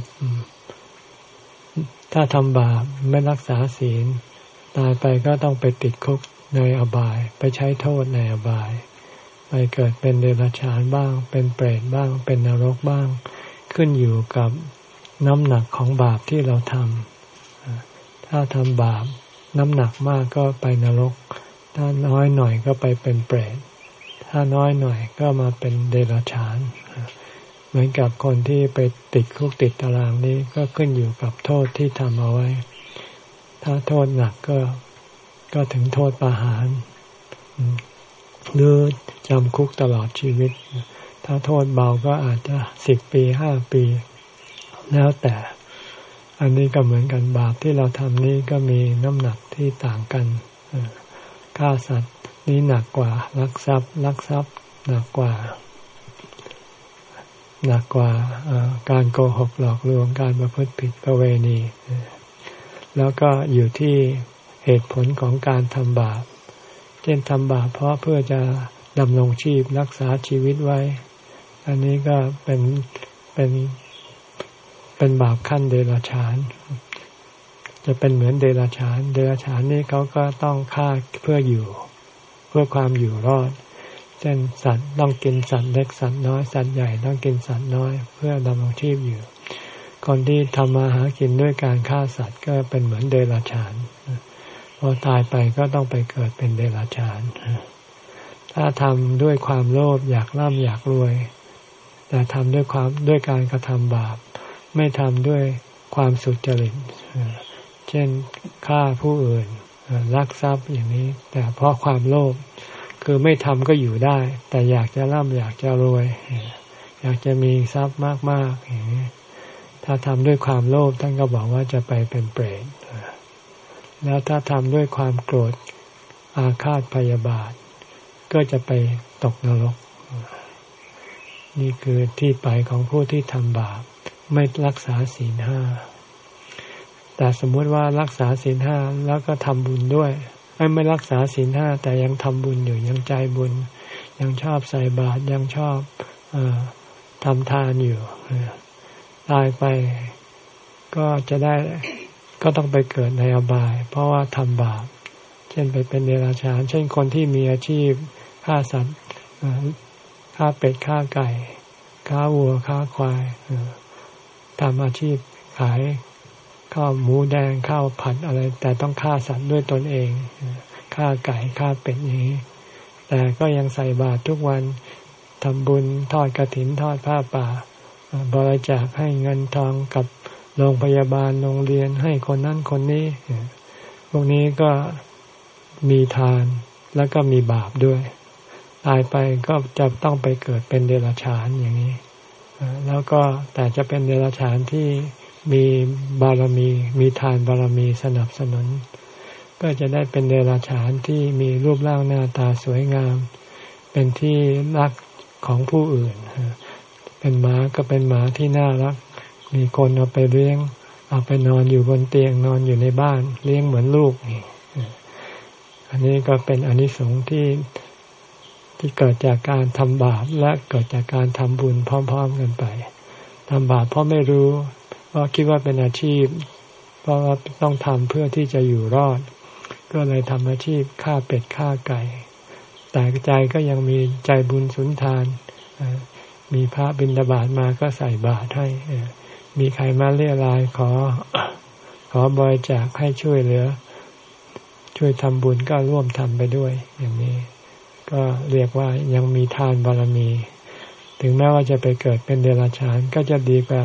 ถ้าทำบาปไม่รักษาศีล ตายไปก็ต้องไปติดคุกในอบาย ไปใช้โทษในอบาย ไปเกิดเป็นเดรัจฉานบ้าง เป็นเปรตบ้าง เป็นนรกบ้าง ขึ้นอยู่กับน้ำหนักของบาปที่เราทำ ถ้าทำบาปน้ำหนักมากก็ไปนรก ถ้าน้อยหน่อยก็ไปเป็นเปรต ถ้าน้อยหน่อยก็มาเป็นเดรัจฉาน เหมือนกับคนที่ไปติดคุกติดตารางนี้ก็ขึ้นอยู่กับโทษที่ทำเอาไว้ ถ้าโทษหนักก็ก็ถึงโทษประหารหรือจำคุกตลอดชีวิต ถ้าโทษเบาก็อาจจะสิบปีห้าปี แล้วแต่ อันนี้ก็เหมือนกันบาปที่เราทำนี้ก็มีน้ำหนักที่ต่างกันฆ่าสัตว์นี้หนักกว่าลักทรัพย์ลักทรัพย์หนักกว่า หนักกว่าการโกหกหลอกลวงการประพฤติผิดประเวณี แล้วก็อยู่ที่เหตุผลของการทำบาป เช่นทำบาปเพราะเพื่อจะดำรงชีพรักษาชีวิตไว้ อันนี้ก็เป็นเป็นเป็นบาปขั้นเดรัจฉาน จะเป็นเหมือนเดรัจฉาน เดรัจฉานนี่เขาก็ต้องฆ่าเพื่ออยู่ เพื่อความอยู่รอด เช่นสัตว์ต้องกินสัตว์เล็กสัตว์น้อยสัตว์ใหญ่ต้องกินสัตว์น้อย เพื่อดำรงชีพอยู่ คนที่ทำมาหากินด้วยการฆ่าสัตว์ก็เป็นเหมือนเดรัจฉานพอตายไปก็ต้องไปเกิดเป็นเดรัจฉานถ้าทำด้วยความโลภอยากร่ำอยากรวย แต่ทำด้วยความด้วยการกระทำบาป ไม่ทำด้วยความสุจริตเช่นฆ่าผู้อื่นลักทรัพย์อย่างนี้ แต่เพราะความโลภคือไม่ทำก็อยู่ได้ แต่อยากจะร่ำอยากจะรวย อยากจะมีทรัพย์มากๆอย่างนี้ถ้าทำด้วยความโลภท่านก็บอกว่าจะไปเป็นเปรตแล้วถ้าทำด้วยความโกรธอาฆาตพยาบาท ก็จะไปตกนรก นี่คือที่ไปของผู้ที่ทำบาป ไม่รักษาศีลห้า แต่สมมติว่ารักษาศีลห้าแล้วก็ทำบุญด้วย ไม่ไม่รักษาศีลห้าแต่ยังทำบุญอยู่ยังใจบุญ ยังชอบใส่บาตรยังชอบอทำทานอยู่ตายไปก็จะได้ก็ต้องไปเกิดในอบาย เพราะว่าทำบาป เช่นไปเป็นเดรัจฉาน เช่นคนที่มีอาชีพฆ่าสัตว์าเป็ดฆ่าไก่ฆ่าวัวฆ่าควายทำอาชีพขายข้าวหมูแดงข้าวผัดอะไร แต่ต้องฆ่าสัตว์ด้วยตนเองฆ่าไก่ฆ่าเป็ดอย่างนี้ แต่ก็ยังใส่บาตรทุกวันทำบุญทอดกระถินทอดผ้าป่า บริจาคให้เงินทองกับโรงพยาบาลโรงเรียนให้คนนั้นคนนี้พวกนี้ก็มีทานแล้วก็มีบาปด้วย ตายไปก็จะต้องไปเกิดเป็นเดรัจฉานอย่างนี้ แล้วก็แต่จะเป็นเดรัจฉานที่มีบารมี มีทานบารมีสนับสนุน ก็จะได้เป็นเดรัจฉานที่มีรูปร่างหน้าตาสวยงาม เป็นที่รักของผู้อื่น เป็นหมาก็เป็นหมาที่น่ารัก มีคนเอาไปเลี้ยง เอาไปนอนอยู่บนเตียงนอนอยู่ในบ้าน เลี้ยงเหมือนลูกนี่อันนี้ก็เป็นอนนิสงส์ที่ ที่เกิดจากการทำบาปและเกิดจากการทำบุญพร้อม ๆ กันไปทำบาปเพราะไม่รู้เพราคิดว่าเป็นอาชีพ เพราะว่าต้องทำเพื่อที่จะอยู่รอด ก็เลยทำอาชีพฆ่าเป็ดฆ่าไก่ แต่ใจก็ยังมีใจบุญสุนทาน มีพระบิณฑบาตมาก็ใส่บาตรให้ มีใครมาเรียรายขอ ขอบริจาคให้ช่วยเหลือ ช่วยทำบุญก็ร่วมทำไปด้วยอย่างนี้ ก็เรียกว่ายังมีทานบารมี ถึงแม้ว่าจะไปเกิดเป็นเดรัจฉานก็จะดีกว่า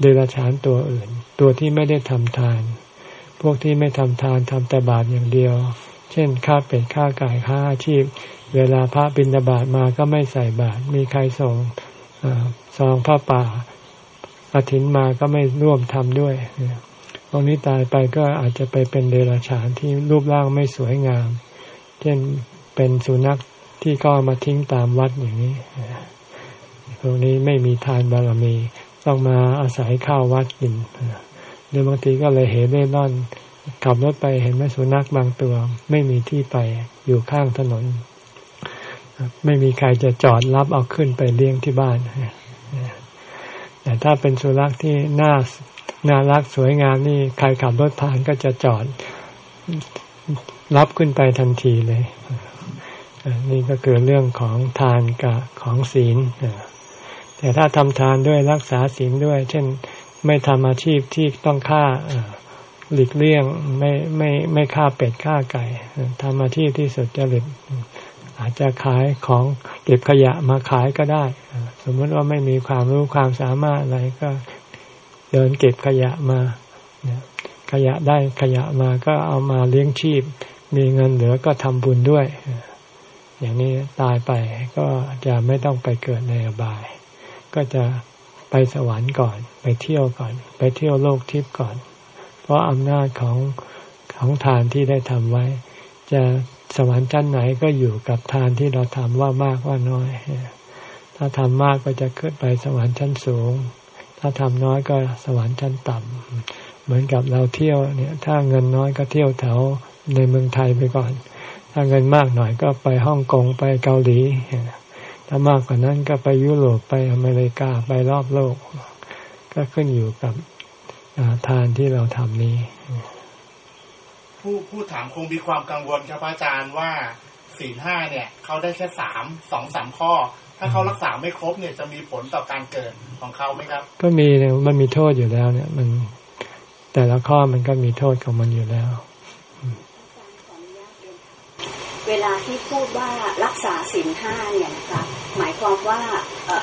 เดรัจฉานตัวอื่น ตัวที่ไม่ได้ทำทาน พวกที่ไม่ทำทานทำแต่บาปอย่างเดียว เช่นค่าเป็ดค่าไก่ค่าอาชีพ เวลาพระบิณฑบาตมาก็ไม่ใส่บาตรมีใครส่งซองผ้าป่ากฐินมาก็ไม่ร่วมทำด้วยตรงนี้ตายไปก็อาจจะไปเป็นเดรัจฉานที่รูปร่างไม่สวยงาม เช่น เป็นสุนัขที่ก็มาทิ้งตามวัดอย่างนี้ตรงนี้ไม่มีทานบารมี ต้องมาอาศัยข้าววัดกินหรือบางทีก็เลยเหเร่ร่อนขับรถไปเห็นแม่สุนัขบางตัว ไม่มีที่ไปอยู่ข้างถนน ไม่มีใครจะจอดรับเอาขึ้นไปเลี้ยงที่บ้านแต่ถ้าเป็นสุนัขที่น่าน่ารักสวยงามนี่ใครขับรถผ่านก็จะจอดรับขึ้นไปทันทีเลย นี่ก็คือเรื่องของทานกับของศีลแต่ถ้าทำทานด้วยรักษาศีลด้วย เช่นไม่ทำอาชีพที่ต้องฆ่าหลีกเลี่ยงไม่ไม่ไม่ฆ่าเป็ดฆ่าไก่ทำอาชีพที่สุดจริตอาจจะขายของเก็บขยะมาขายก็ได้ สมมติว่าไม่มีความรู้ความสามารถอะไรก็เดินเก็บขยะมาขยะได้ขยะมาก็เอามาเลี้ยงชีพ มีเงินเหลือก็ทำบุญด้วย อย่างนี้ตายไปก็จะไม่ต้องไปเกิดในอบาย ก็จะไปสวรรค์ก่อน ไปเที่ยวก่อน ไปเที่ยวโลกทิพย์ก่อน เพราะอำนาจของของทานที่ได้ทำไว้ จะสวรรค์ชั้นไหนก็อยู่กับทานที่เราทำว่ามากว่าน้อย ถ้าทำมากก็จะขึ้นไปสวรรค์ชั้นสูง ถ้าทำน้อยก็สวรรค์ชั้นต่ำเหมือนกับเราเที่ยวเนี่ย ถ้าเงินน้อยก็เที่ยวแถวในเมืองไทยไปก่อน ถ้าเงินมากหน่อยก็ไปฮ่องกงไปเกาหลี ถ้ามากกว่านั้นก็ไปยุโรปไปอเมริกาไปรอบโลก ก็ขึ้นอยู่กับทานที่เราทำนี้ ผู้ผู้ถามคงมีความกังวลครับอาจารย์ว่าศีลห้าเนี่ยเขาได้แค่สามสองสามข้อ ถ้าเขารักษาไม่ครบเนี่ยจะมีผลต่อการเกิดของเขาไหมครับ ก็มีเนี่ยมันมีโทษอยู่แล้วเนี่ย มันแต่ละข้อมันก็มีโทษของมันอยู่แล้ว เวลาที่พูดว่ารักษาศีลห้าเนี่ยนะคะหมายความว่า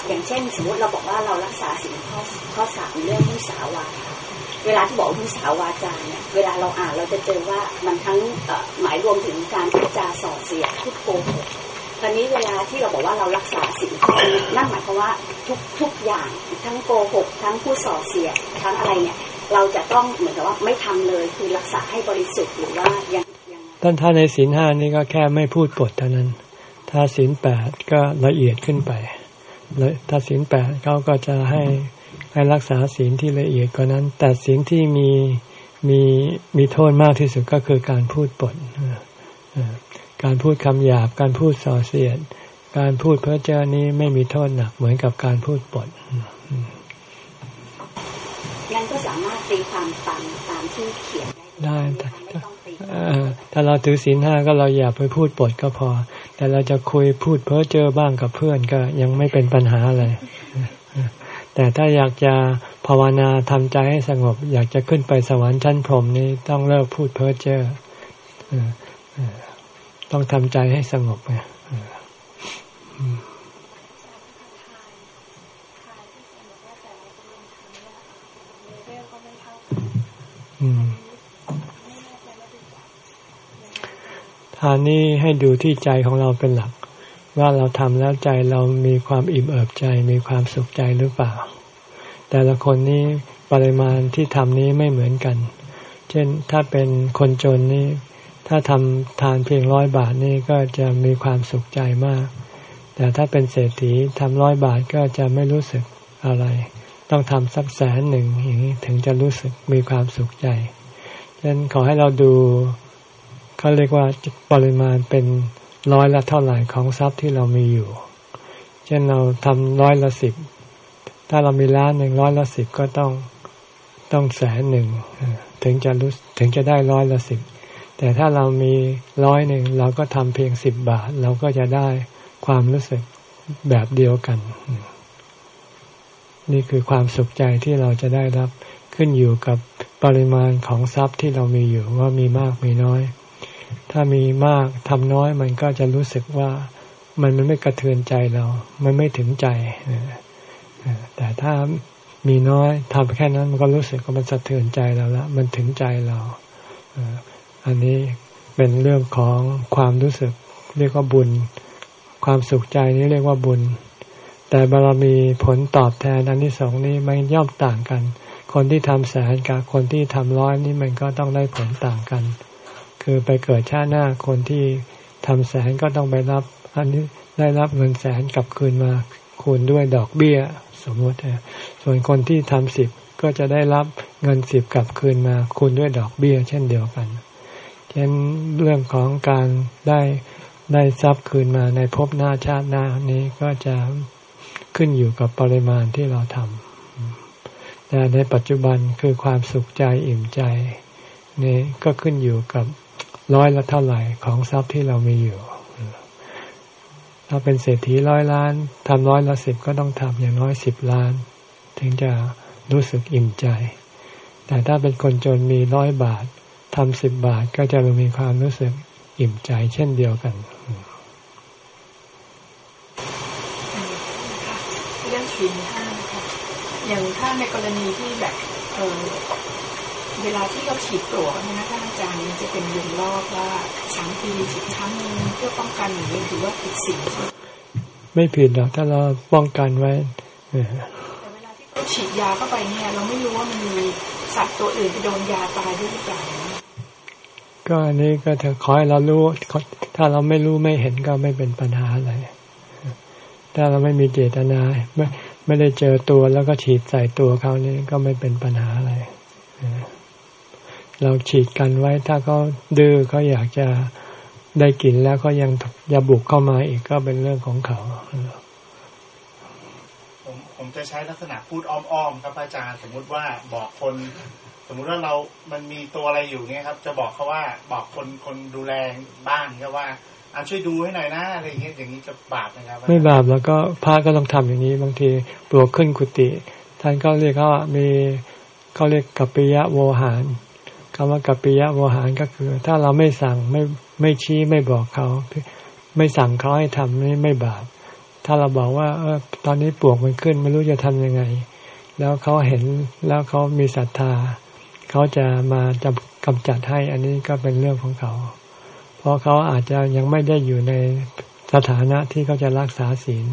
อย่างเช่น สมมติเราบอกว่าเรารักษาศีลข้อข้อสามเรื่องมุสาวาเวลาที่บอกมุสาวาจาเนี่ยเวลาเราอ่านเราจะเจอว่ามันทั้งหมายรวมถึงการพูดจาส่อเสียดพูดโกหกตอนนี้เวลาที่เราบอกว่าเรารักษาสิ่งข้อนี้นั่นหมายความว่าทุกทุกอย่างทั้งโกหกทั้งพูดส่อเสียดทั้งอะไรเนี่ย เราจะต้องเหมือนกับว่าไม่ทำเลยคือรักษาให้บริสุทธิ์หรือว่ายัง ต้นท่าในศีลห้านี่ก็แค่ไม่พูดปดเท่านั้น ถ้าศีลแปดก็ละเอียดขึ้นไปเลยถ้าศีลแปดเขาก็จะให้ให้รักษาศีลที่ละเอียดกว่านั้น แต่ศีลที่มีมีมีโทษมากที่สุดก็คือการพูดปดการพูดคำหยาบ การพูดส่อเสียด การพูดเพ้อเจ้านี้ไม่มีโทษหนักเหมือนกับการพูดปดงั้นก็สามารถตีความฟังตามที่เขียนได้ ถ้าเราถือศีลห้าก็เราอย่าไปพูดปดก็พอ แต่เราจะคุยพูดเพ้อเจอบ้างกับเพื่อนก็ยังไม่เป็นปัญหาอะไรแต่ถ้าอยากจะภาวนาทำใจให้สงบ อยากจะขึ้นไปสวรรค์ชั้นพรหมนี้ต้องเลิกพูดเพ้อเจ้อต้องทำใจให้สงบไงอือ ทานนี้ให้ดูที่ใจของเราเป็นหลัก ว่าเราทำแล้วใจเรามีความอิ่มเอิบใจมีความสุขใจหรือเปล่า แต่ละคนนี้ปริมาณที่ทำนี้ไม่เหมือนกัน เช่นถ้าเป็นคนจนนี่ถ้าทำทานเพียงร้อยบาทนี่ก็จะมีความสุขใจมาก แต่ถ้าเป็นเศรษฐีทำร้อยบาทก็จะไม่รู้สึกอะไร ต้องทำสักแสนหนึ่งอย่างนี้ถึงจะรู้สึกมีความสุขใจฉะนั้นขอให้เราดู เขาเรียกว่าปริมาณเป็นร้อยละเท่าไหร่ของทรัพย์ที่เรามีอยู่ เช่นเราทำร้อยละสิบ ถ้าเรามีล้านหนึ่งร้อยละสิบก็ต้องต้องแสนหนึ่งถึงจะรู้ถึงจะได้ร้อยละสิบ แต่ถ้าเรามีร้อยหนึ่งเราก็ทำเพียงสิบบาท เราก็จะได้ความรู้สึกแบบเดียวกัน นี่คือความสุขใจที่เราจะได้รับขึ้นอยู่กับปริมาณของทรัพย์ที่เรามีอยู่ว่ามีมากมีน้อย ถ้ามีมากทำน้อยมันก็จะรู้สึกว่ามันมันไม่กระเทือนใจเรา มันไม่ถึงใจ แต่ถ้ามีน้อยทำแค่นั้นมันก็รู้สึกว่ามันสะเทือนใจเราละ มันถึงใจเรา อันนี้เป็นเรื่องของความรู้สึก เรียกว่าบุญ ความสุขใจนี้เรียกว่าบุญ แต่บารมีผลตอบแทนอันที่สองนี้มันย่อมต่างกัน คนที่ทำแสนกับคนที่ทำร้อยนี่มันก็ต้องได้ผลต่างกัน คือไปเกิดชาติหน้าคนที่ทำแสนก็ต้องไปรับอันนี้ได้รับเงินแสนกลับคืนมาคูณด้วยดอกเบี้ย สมมติส่วนคนที่ทำสิบก็จะได้รับเงินสิบกลับคืนมาคูณด้วยดอกเบี้ย เช่นเดียวกันเช่นเรื่องของการได้ได้ทรัพย์คืนมาในภพหน้าชาติหน้านี้ก็จะขึ้นอยู่กับปริมาณที่เราทำแต่ในปัจจุบันคือความสุขใจอิ่มใจนี่ก็ขึ้นอยู่กับ ร้อยละเท่าไหร่ของทรัพย์ที่เรามีอยู่ ถ้าเป็นเศรษฐีร้อยล้านทำร้อยละสิบก็ต้องทำอย่างน้อยสิบล้าน ถึงจะรู้สึกอิ่มใจ แต่ถ้าเป็นคนจนมีร้อยบาททำสิบบาทก็จะมีความรู้สึกอิ่มใจเช่นเดียวกันเรื่องศีลห้าค่ะอย่างถ้าในกรณีที่แบบเออ เวลาที่เราฉีดตัวนะท่านอาจารย์มันจะเป็นวงรอบว่าสามทีสิบครั้งนึงเพื่อป้องกันอย่างนี้ถือว่าผิดสิ่งไม่ผิดหรอกถ้าเราป้องกันไว้แต่เวลาที่เขาฉีดยาเข้าไปเนี่ย เราไม่รู้ว่ามันมีสัตว์ตัวอื่นไปโดนยาตายด้วยหรือเปล่าก็อันนี้ก็เธอขอให้เรารู้ ถ้าเราไม่รู้ไม่เห็นก็ไม่เป็นปัญหาอะไรถ้าเราไม่มีเจตนาไม่ไม่ได้เจอตัวแล้วก็ฉีดใส่ตัวเขานี่ก็ไม่เป็นปัญหาอะไร เราฉีดกันไว้ถ้าเขาดื้อเขาอยากจะได้กินแล้วก็ยังจะบุกเข้ามาอีกก็เป็นเรื่องของเขาผมผมจะใช้ลักษณะพูดอ้อมๆครับอาจารย์สมมุติว่าบอกคน สมมุติว่าเรามันมีตัวอะไรอยู่เนี่ยครับ จะบอกเขาว่าบอกคนคนดูแลบ้านก็ว่าอ่าช่วยดูให้หน่อยนะอะไรอย่างเงี้ยอย่างนี้จะบาปนะครับ ไม่บาปแล้วก็พระก็ต้องทำอย่างนี้ บางทีปลวกขึ้นกุฏิท่านก็เรียกว่ามีเขาเรียกกัปปิยะโวหาร คำว่ากัปปิยะโวหารก็คือ ถ้าเราไม่สั่งไม่ไม่ชี้ไม่บอกเขา ไม่สั่งเขาให้ทำนี่ไม่บาป ถ้าเราบอกว่า เออ ตอนนี้ปวกมันขึ้น ไม่รู้จะทำยังไง แล้วเขาเห็นแล้วเขามีศรัทธา เขาจะมาจำกำจัดให้อันนี้ก็เป็นเรื่องของเขา เพราะเขาอาจจะยังไม่ได้อยู่ในสถานะที่เขาจะรักษาศีล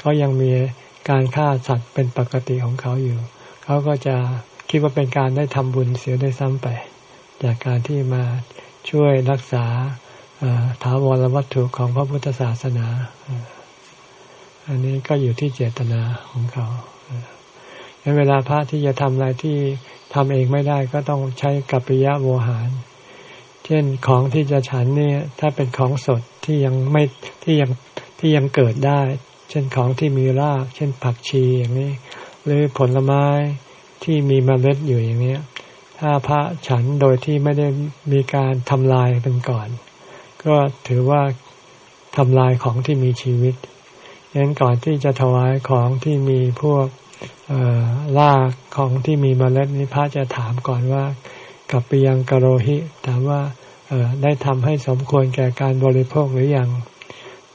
เขายังมีการฆ่าสัตว์เป็นปกติของเขาอยู่ เขาก็จะคิดว่าเป็นการได้ทำบุญเสียได้ซ้ำไป จากการที่มาช่วยรักษาถาวรวัตถุของพระพุทธศาสนา อันนี้ก็อยู่ที่เจตนาของเขาเวลาพระที่จะทำอะไรที่ทำเองไม่ได้ก็ต้องใช้กัปปิยะโวหาร เช่นของที่จะฉันเนี่ย ถ้าเป็นของสดที่ยังไม่ที่ยังที่ยังเกิดได้ เช่นของที่มีราก เช่นผักชีอย่างนี้ หรือผลไม้ที่มีเมล็ดอยู่อย่างนี้ ถ้าพระฉันโดยที่ไม่ได้มีการทำลายเป็นก่อน ก็ถือว่าทำลายของที่มีชีวิตยั้นก่อนที่จะถวายของที่มีพวกรากของที่มีเมล็ดนี้พระจะถามก่อนว่ากับปียังกโรหิ ถามว่าได้ทำให้สมควรแก่การบริโภคหรือยัง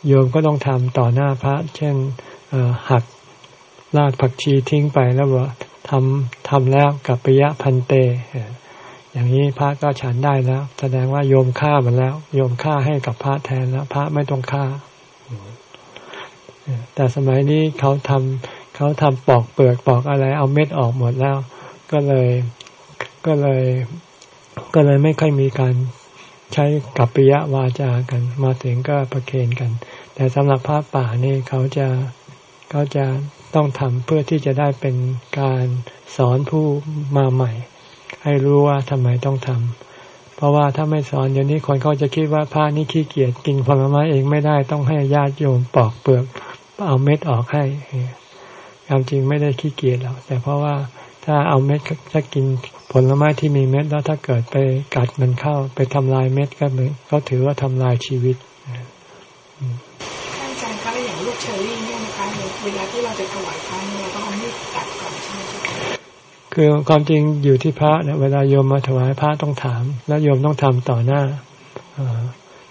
โยมก็ต้องทำต่อหน้าพระ เช่นหักรากผักชีทิ้งไปแล้วว่า ทำทำแล้วกับปิยะพันเต อย่างนี้พระก็ฉันได้แล้ว แสดงว่าโยมฆ่ามันแล้ว โยมฆ่าให้กับพระแทนแล้ว พระไม่ต้องฆ่า แต่สมัยนี้เขาทำเขาทำปอกเปลือกปอกอะไร เอาเม็ดออกหมดแล้ว ก็เลยก็เลย ก็เลยไม่ค่อยมีการใช้กัปปิยะวาจากัน มาถึงก็ประเคนกัน แต่สำหรับพระป่านี่เขาจะเขาจะ ต้องทำเพื่อที่จะได้เป็นการสอนผู้มาใหม่ ให้รู้ว่าทำไมต้องทำเพราะว่าถ้าไม่สอนเดี๋ยวนี้คนเขาจะคิดว่าพระนี่ขี้เกียจกินผลไม้เองไม่ได้ต้องให้ญาติโยมปอกเปลือกเอาเม็ดออกให้ความจริงไม่ได้ขี้เกียจหรอกแต่เพราะว่าถ้าเอาเม็ดถ้ากินผลไม้ที่มีเม็ดแล้วถ้าเกิดไปกัดมันเข้าไปทำลายเม็ดก็เหมือนเขาถือว่าทำลายชีวิตอาจารย์คะอย่างลูกเชอรี่ เวลาที่เราจะถวายพระเนี่ยเราต้องเอามีดตัดก่อนใช่ไหมคือความจริงอยู่ที่พระเนี่ยเวลาโยมมาถวายพระต้องถาม แล้วโยมต้องทำต่อหน้า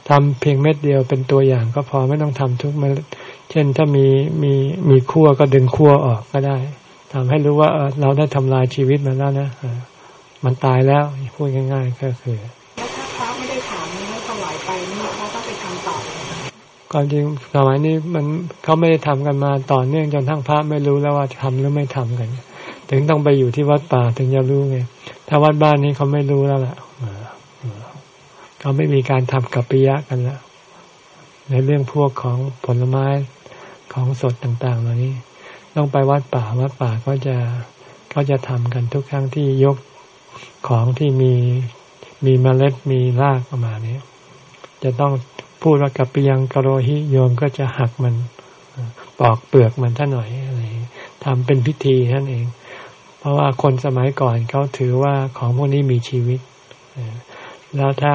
ทำเพียงเม็ดเดียวเป็นตัวอย่างก็พอไม่ต้องทำทุกเม็ดเช่นถ้ามีมีมีขั้วก็ดึงขั้วออกก็ได้ทำให้รู้ว่าเราได้ทำลายชีวิตมันแล้วนะมันตายแล้วพูดง่ายๆก็คือ ก่อนจริงสมัยนี้มันเขาไม่ได้ทำกันมาต่อเนื่องจนทั้งพระไม่รู้แล้วว่าทำหรือไม่ทำกัน ถึงต้องไปอยู่ที่วัดป่าถึงจะรู้ไงถ้าวัดบ้านนี้เขาไม่รู้แล้วล่ะเขาไม่มีการทำกัปปิยะกันแล้วในเรื่องพวกของผลไม้ของสดต่างๆเหล่านี้ ต้องไปวัดป่าวัดป่าก็จะก็จะทำกันทุกครั้งที่ยกของที่มีมีเมล็ดมีรากออกมาเนี้ยจะต้อง พูดว่ากับปียังกโรหิโยมก็จะหักมันปอกเปลือกมันท่าหน่อยอะไรทำเป็นพิธีนั่นเอง เพราะว่าคนสมัยก่อนเขาถือว่าของพวกนี้มีชีวิต แล้วถ้า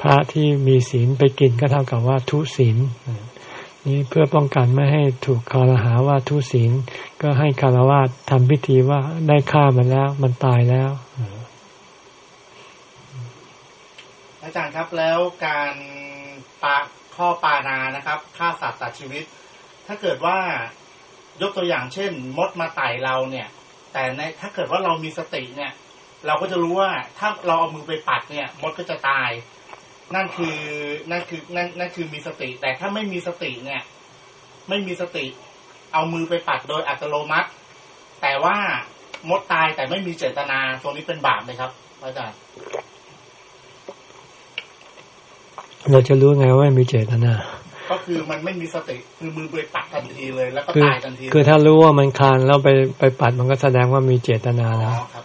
พระที่มีศีลไปกินก็เท่ากับว่าทุศีลนี่เพื่อป้องกันไม่ให้ถูกคารหาว่าทุศีลก็ให้คารวะทำพิธีว่าได้ฆ่ามันแล้ว มันตายแล้วอาจารย์ครับแล้วการ ปาข้อปานานะครับฆ่าสัตว์ตัดชีวิต ถ้าเกิดว่ายกตัวอย่างเช่น มดมาไต่เราเนี่ย แต่ในถ้าเกิดว่าเรามีสติเนี่ย เราก็จะรู้ว่าถ้าเราเอามือไปปัดเนี่ย มดก็จะตาย นั่นคือนั่นคือนั่นนั่นคือมีสติ แต่ถ้าไม่มีสติเนี่ย ไม่มีสติ เอามือไปปัดโดยอัตโนมัติ แต่ว่ามดตายแต่ไม่มีเจตนาตรงนี้เป็นบาปไหมครับอาจารย์ เราจะรู้ไงว่าไม่มีเจตนา ก็คือมันไม่มีสติคือมือไปปัดทันทีเลย แล้วก็คือตายทันทีเลยคือถ้ารู้ว่ามันคลานแล้วไปไปปัดมันก็แสดงว่ามีเจตนาอ๋แล้วอครับ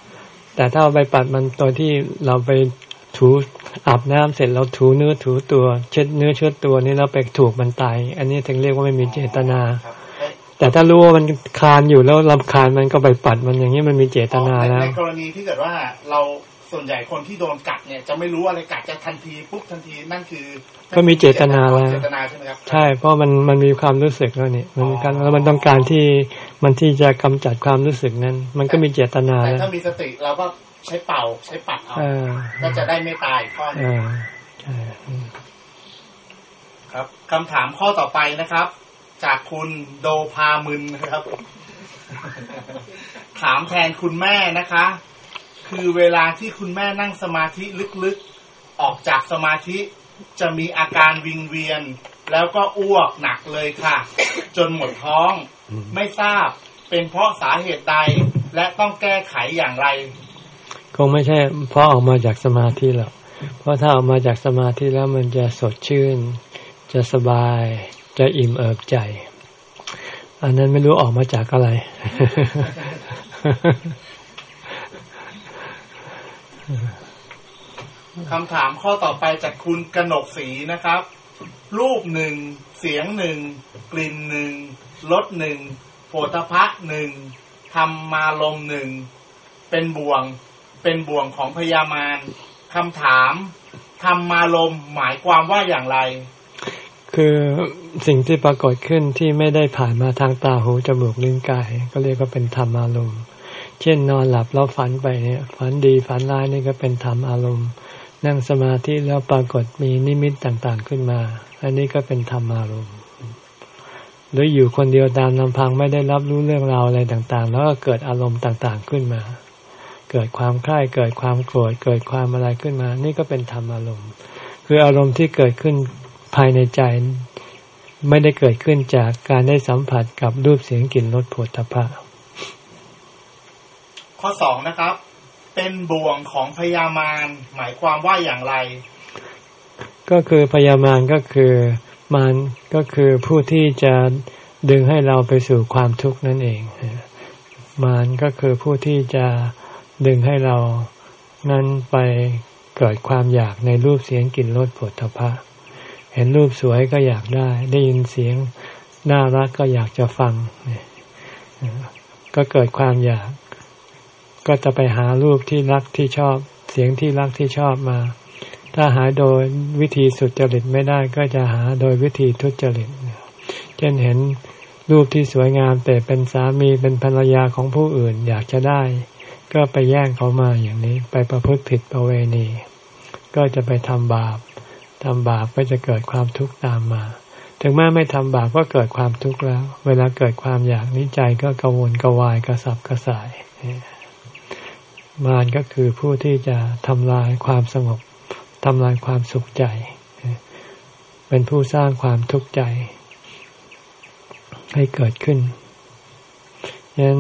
แต่ถ้าไปปัดมันตัวที่เราไปถูอาบน้ำเสร็จเราถูเนื้อถูตัว เช็ดเนื้อเช็ดตัวนี่เราไปถูกมันตายอันนี้ถึงเรียกว่าไม่มีเจตนาครับเอ้ยแต่ถ้ารู้ว่ามันคลานอยู่แล้วลำคาญมันก็ไปปัดมันอย่างนี้มันมีเจตนาในแล้วในกรณีที่เกิดว่าเรา ส่วนใหญ่คนที่โดนกัดเนี่ยจะไม่รู้อะไรกัดจะทันทีปุ๊บทันทีนั่นคือก็มีเจตนาแล้วเจตนาใช่ไหมครับใช่เพราะมันมันมีความรู้สึกแล้วนี่มันมีการแล้วมันต้องการที่มันที่จะกำจัดความรู้สึกนั้น มันก็มีเจตนาแต่แล้วถ้ามีสติเราก็ใช้เป่าใช้ปัดเอาเออก็จะได้ไม่ตายข้อหเอนี้อใช่ครับคำถามข้อต่อไปนะครับ จากคุณโดพามึนนะครับ ถามแทนคุณแม่นะคะ คือเวลาที่คุณแม่นั่งสมาธิลึกๆ ออกจากสมาธิจะมีอาการวิงเวียน แล้วก็อ้วกหนักเลยค่ะ จนหมดท้อง ไม่ทราบเป็นเพราะสาเหตุใดและต้องแก้ไขอย่างไร คงไม่ใช่เพราะออกมาจากสมาธิหรอกเพราะถ้าออกมาจากสมาธิแล้วมันจะสดชื่น จะสบาย จะอิ่มเอิบใจ อันนั้นไม่รู้ออกมาจากอะไร คำถามข้อต่อไปจากคุณกนกศรีนะครับ รูปหนึ่งเสียงหนึ่งกลิ่นหนึ่งรสหนึ่งโผฏฐะหนึ่งธรรมาลมหนึ่งเป็นบ่วงเป็นบ่วงของพยามารคำถามธรรมาลมหมายความว่าอย่างไร คือสิ่งที่ปรากฏขึ้นที่ไม่ได้ผ่านมาทางตาหูจมูกลิ้นกาย ก็เรียกว่าเป็นธรรมอารมณ์ เช่นนอนหลับแล้วฝันไปเนี่ย ฝันดีฝันร้ายนี่ก็เป็นธรรมอารมณ์ นั่งสมาธิแล้วปรากฏมีนิมิตต่างๆขึ้นมา อันนี้ก็เป็นธรรมอารมณ์หรืออยู่คนเดียวตามลำพังไม่ได้รับรู้เรื่องราวอะไรต่างๆ แล้วก็เกิดอารมณ์ต่างๆขึ้นมา เกิดความใคร่เกิดความโกรธเกิดความอะไรขึ้นมา นี่ก็เป็นธรรมอารมณ์ คืออารมณ์ที่เกิดขึ้นภายในใจ ไม่ได้เกิดขึ้นจากการได้สัมผัสกับรูปเสียงกลิ่นรสผลตภะ ข้อสองนะครับ เป็นบ่วงของพยามารหมายความว่าอย่างไร ก็คือพยามารก็คือมารก็คือผู้ที่จะดึงให้เราไปสู่ความทุกข์นั่นเอง มารก็คือผู้ที่จะดึงให้เรานั้นไปเกิดความอยากในรูปเสียงกลิ่นรสผลทพะ เห็นรูปสวยก็อยากได้ ได้ยินเสียงน่ารักก็อยากจะฟัง ก็เกิดความอยาก ก็จะไปหารูปที่รักที่ชอบ เสียงที่รักที่ชอบมา ถ้าหาโดยวิธีสุดจริตไม่ได้ก็จะหาโดยวิธีทุจริตเช่นเห็นรูปที่สวยงามแต่เป็นสามีเป็นภรรยาของผู้อื่นอยากจะได้ ก็ไปแย่งเขามาอย่างนี้ ไปประพฤติผิดประเวณี ก็จะไปทำบาปทำบาปก็จะเกิดความทุกข์ตามมา ถึงแม้ไม่ทำบาปก็เกิดความทุกข์แล้ว เวลาเกิดความอยากนิจใจก็กระวนกระวายกระสับกระส่าย มารก็คือผู้ที่จะทำลายความสงบทำลายความสุขใจ เป็นผู้สร้างความทุกข์ใจ ให้เกิดขึ้นฉะนั้น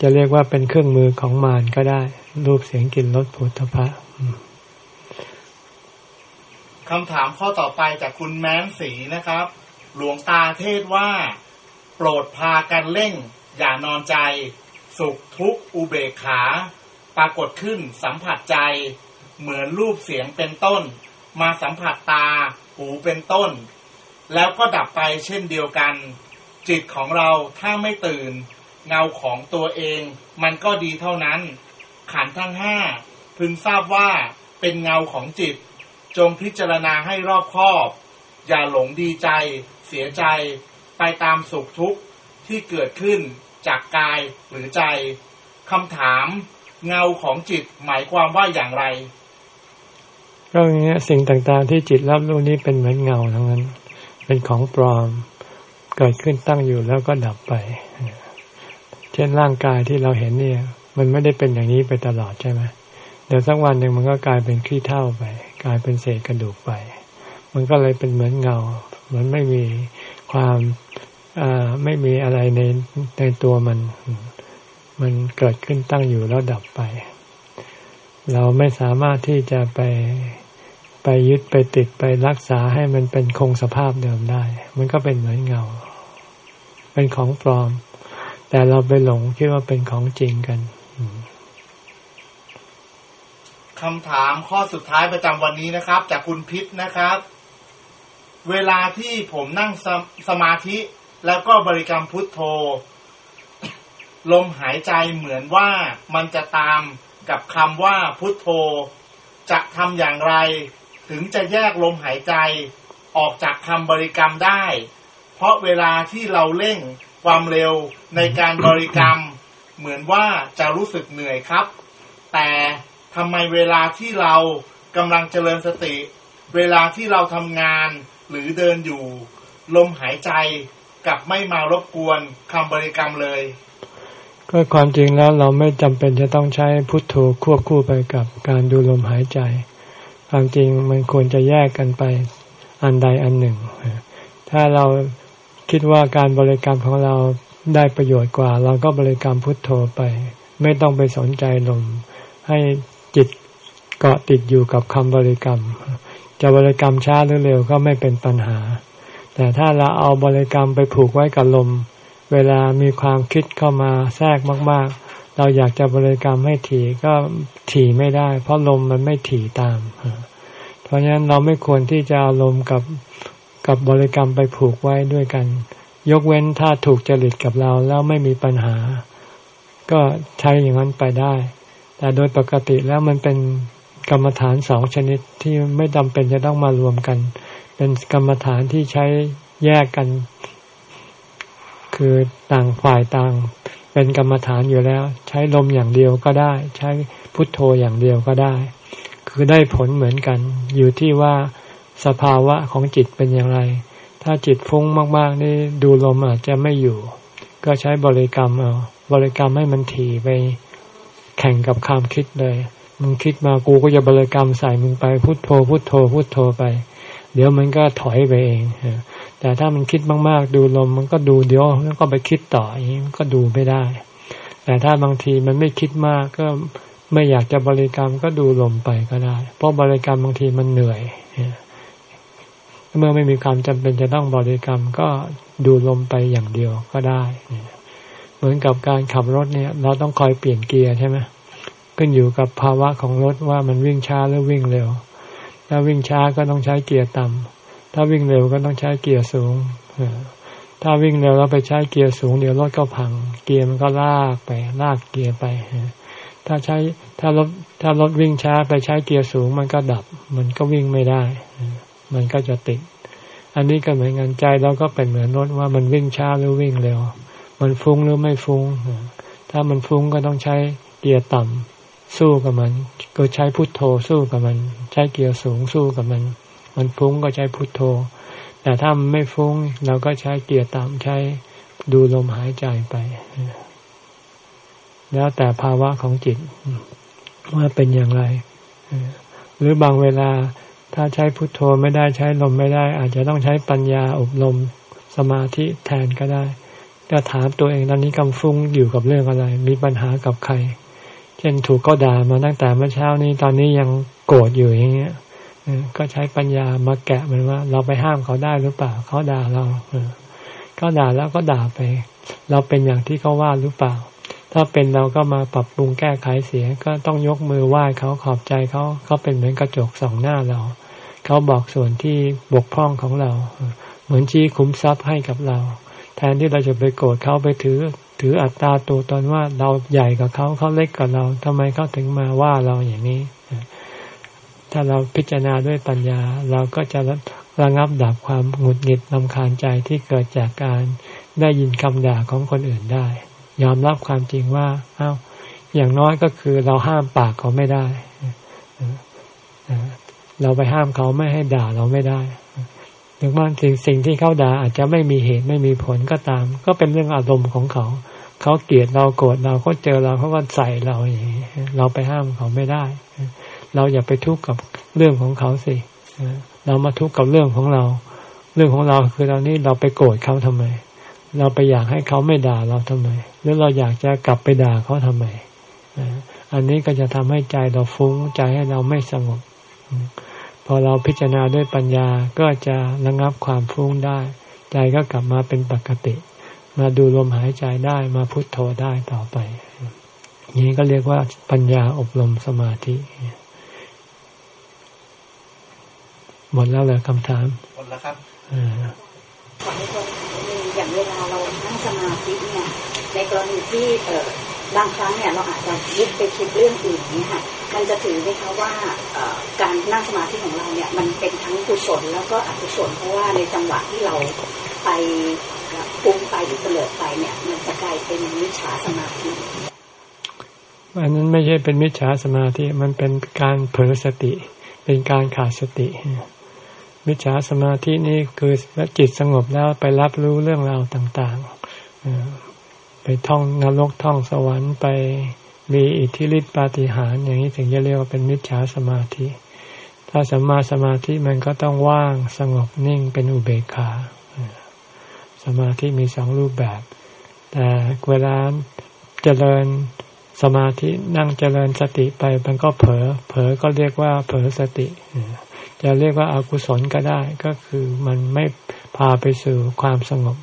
จะเรียกว่าเป็นเครื่องมือของมารก็ได้ รูปเสียงกลิ่นรสผลิตภัณฑ์คำถามข้อต่อไปจากคุณแม้นสีนะครับ หลวงตาเทศว่า โปรดพากันเร่ง อย่านอนใจ สุขทุกข์อุเบกขา ปรากฏขึ้นสัมผัสใจ เหมือนรูปเสียงเป็นต้น มาสัมผัสตา หูเป็นต้น แล้วก็ดับไปเช่นเดียวกัน จิตของเราถ้าไม่ตื่น เงาของตัวเอง มันก็ดีเท่านั้น ขันทั้งห้าพึงทราบว่าเป็นเงาของจิต จงพิจารณาให้รอบคอบ อย่าหลงดีใจ เสียใจ ไปตามสุขทุกข์ที่เกิดขึ้นจากกายหรือใจคำถาม เงาของจิตหมายความว่าอย่างไร ก็อย่างเงี้ยสิ่งต่างๆที่จิตรับรู้นี้เป็นเหมือนเงาทั้งนั้น เป็นของปลอมเกิดขึ้นตั้งอยู่แล้วก็ดับไป เช่นร่างกายที่เราเห็นเนี่ย มันไม่ได้เป็นอย่างนี้ไปตลอดใช่ไหมเดี๋ยวสักวันหนึ่งมันก็กลายเป็นขี้เท่าไป กลายเป็นเศษกระดูกไป มันก็เลยเป็นเหมือนเงามือนไม่มีความไม่มีอะไรในในตัวมัน มันเกิดขึ้นตั้งอยู่แล้วดับไป เราไม่สามารถที่จะไปไปยึดไปติดไปรักษาให้มันเป็นคงสภาพเดิมได้ มันก็เป็นเหมือนเงา เป็นของปลอม แต่เราไปหลงคิดว่าเป็นของจริงกันคำถามข้อสุดท้ายประจำวันนี้นะครับ จากคุณพิษนะครับ เวลาที่ผมนั่งสสมาธิแล้วก็บริกรรมพุทโธ ลมหายใจเหมือนว่ามันจะตามกับคำว่าพุทโธ จะทำอย่างไร ถึงจะแยกลมหายใจออกจากคำบริกรรมได้ เพราะเวลาที่เราเร่งความเร็วในการบริกรรม เหมือนว่าจะรู้สึกเหนื่อยครับ แต่ทำไมเวลาที่เรากำลังเจริญสติ เวลาที่เราทำงานหรือเดินอยู่ ลมหายใจกับไม่มารบกวนคำบริกรรมเลย ก็ความจริงแล้วเราไม่จำเป็นจะต้องใช้พุทโธควบคู่ไปกับการดูลมหายใจ ความจริงมันควรจะแยกกันไปอันใดอันหนึ่ง ถ้าเราคิดว่าการบริกรรมของเราได้ประโยชน์กว่า เราก็บริกรรมพุทโธไป ไม่ต้องไปสนใจลม ให้จิตเกาะติดอยู่กับคำบริกรรม จะบริกรรมช้าหรือเร็วก็ไม่เป็นปัญหา แต่ถ้าเราเอาบริกรรมไปผูกไว้กับลม เวลามีความคิดเข้ามาแทรกมาก ๆ เราอยากจะบริกรรมให้ถี่ก็ถี่ไม่ได้ เพราะลมมันไม่ถี่ตาม เพราะฉะนั้นเราไม่ควรที่จะเอาลมกับกับบริกรรมไปผูกไว้ด้วยกัน ยกเว้นถ้าถูกจริตกับเราแล้วไม่มีปัญหา ก็ใช้อย่างนั้นไปได้ แต่โดยปกติแล้วมันเป็นกรรมฐานสองชนิดที่ไม่จาเป็นจะต้องมารวมกัน เป็นกรรมฐานที่ใช้แยกกัน คือต่างฝ่ายต่าง เป็นกรรมฐานอยู่แล้ว ใช้ลมอย่างเดียวก็ได้ ใช้พุทโธอย่างเดียวก็ได้ คือได้ผลเหมือนกัน อยู่ที่ว่าสภาวะของจิตเป็นอย่างไร ถ้าจิตฟุ้งมาก ๆ นี่ดูลมอาจจะไม่อยู่ ก็ใช้บริกรรมเอาบริกรรมให้มันถี่ไปแข่งกับความคิดเลยมึงคิดมากูก็จะบริกรรมใส่มึงไปพุโทโธพุโทโธพุโทโธไป เดี๋ยวมันก็ถอยไปเอง แต่ถ้ามันคิดมากๆ ดูลมมันก็ดูเดี๋ยวมันก็ไปคิดต่ออย่างนี้ก็ดูไม่ได้ แต่ถ้าบางทีมันไม่คิดมากก็ไม่อยากจะบริกรรมก็ดูลมไปก็ได้ เพราะบริกรรมบางทีมันเหนื่อยเมื่อไม่มีความจำเป็นจะต้องบริกรรมก็ดูลมไปอย่างเดียวก็ได้ เหมือนกับการขับรถเนี่ย เราต้องคอยเปลี่ยนเกียร์ใช่ไหมขึ้นอยู่กับภาวะของรถว่ามันวิ่งช้าหรือวิ่งเร็ว ถ้าวิ่งช้าก็ต้องใช้เกียร์ต่ำ ถ้าวิ่งเร็วก็ต้องใช้เกียร์สูง ถ้าวิ่งเร็วแล้วไปใช้เกียร์สูงเดี๋ยวรถก็พัง เกียร์มันก็ลากไป ลากเกียร์ไป ถ้าใช้ถ้ารถถ้ารถวิ่งช้าไปใช้เกียร์สูงมันก็ดับ มันก็วิ่งไม่ได้ มันก็จะติด อันนี้ก็เหมือนกันใจเราก็เป็นเหมือนรถว่ามันวิ่งช้าหรือวิ่งเร็ว มันฟุ้งหรือไม่ฟุ้ง ถ้ามันฟุ้งก็ต้องใช้เกียร์ต่ำสู้กับมัน ก็ใช้พุทโธสู้กับมัน ใช้เกียร์สูงสู้กับมัน มันฟุ้งก็ใช้พุทโธ แต่ถ้ามันไม่ฟุ้ง เราก็ใช้เกียร์ต่ำใช้ดูลมหายใจไป แล้วแต่ภาวะของจิต ว่าเป็นอย่างไร หรือบางเวลาถ้าใช้พุทโธไม่ได้ใช้ลมไม่ได้ อาจจะต้องใช้ปัญญาอบรมสมาธิแทนก็ได้ก็ถามตัวเองตอนนี้กำฟุ้งอยู่กับเรื่องอะไร มีปัญหากับใคร เช่นถูกก็ด่ามาตั้งแต่เมื่อเช้านี้ตอนนี้ยังโกรธอยู่อย่างเงี้ย ก็ใช้ปัญญามาแกะมันว่า เราไปห้ามเขาได้หรือเปล่า เขาด่าเราเขาด่าแล้วก็ด่าไป เราเป็นอย่างที่เขาว่าหรือเปล่า ถ้าเป็นเราก็มาปรับปรุงแก้ไขเสียก็ต้องยกมือไหว้เขาขอบใจเขาเขาเป็นเหมือนกระจกสองหน้าเรา เขาบอกส่วนที่บกพร่องของเรา เหมือนชี้คุ้มทรัพย์ให้กับเรา แทนที่เราจะไปโกรธเขาไปถือ ถืออัตตาตัวตนว่าเราใหญ่กับเขาเขาเล็กกับเราทำไมเขาถึงมาว่าเราอย่างนี้ ถ้าเราพิจารณาด้วยปัญญา เราก็จะระงับดับความหงุดหงิดลำคาญใจที่เกิดจากการได้ยินคำด่าของคนอื่นได้ ยอมรับความจริงว่าอา้าวอย่างน้อยก็คือเราห้ามปากเขาไม่ได้ เราไปห้ามเขาไม่ให้ด่าเราไม่ได้ถึงบางสิ่งสิ่งที่เขาด่าอาจจะไม่มีเหตุไม่มีผลก็ตาม ก็เป็นเรื่องอารมณ์ของเขา เขาเกลียดเราโกรธเราเขาเจอเราเขาก็ใส่เราอย่างนี้เราไปห้ามเขาไม่ได้ เราอย่าไปทุกข์กับเรื่องของเขาสิเรามาทุกข์กับเรื่องของเรา เรื่องของเราคือเรานี่เราไปโกรธเขาทำไม เราไปอยากให้เขาไม่ด่าเราทำไม หรือเราอยากจะกลับไปด่าเขาทำไมอันนี้ก็จะทำให้ใจเราฟุ้งใจให้เราไม่สงบ พอเราพิจารณาด้วยปัญญาก็จะระงับความฟุ้งได้ ใจก็กลับมาเป็นปกติ มาดูลมหายใจได้มาพุโทโธได้ต่อไปนี้ก็เรียกว่าปัญญาอบรมสมาธิ หมดแล้วเลยคำถาม หมดแล้วครับขอให้ตัวอย่างเวลาเรานั่งสมาธิเนี่ยในกรณีที่เออบางครั้งเนี่ยเราอาจจะยึดไปคิดเรื่องอื่นนี่ค่ะมันจะถือไหมคะว่าการนั่งสมาธิของเราเนี่ยมันเป็นทั้งกุศลแล้วก็อกุศลเพราะว่าในจังหวะที่เราไปปุ้งไปหรือเปลิดไปเนี่ยมันจะกลายเป็นมิจฉาสมาธิอันนั้นไม่ใช่เป็นมิจฉาสมาธิมันเป็นการเผลอสติ เป็นการขาดสติ มิจฉาสมาธินี่คือจิตสงบแล้วไปรับรู้เรื่องราวต่างๆ ไปท่องนรกท่องสวรรค์ไปมีอิทธิฤทธิปาฏิหาริย์อย่างนี้ถึงจะเรียกว่าเป็นมิจฉาสมาธิ ถ้าสัมมาสมาธิมันก็ต้องว่างสงบนิ่งเป็นอุเบกขา สมาธิมีสองรูปแบบ แต่เวลาเจริญสมาธินั่งเจริญสติไปมันก็เผลอเผลอก็เรียกว่าเผลอสติ จะเรียกว่าอากุศลก็ได้ ก็คือมันไม่พาไปสู่ความสงบ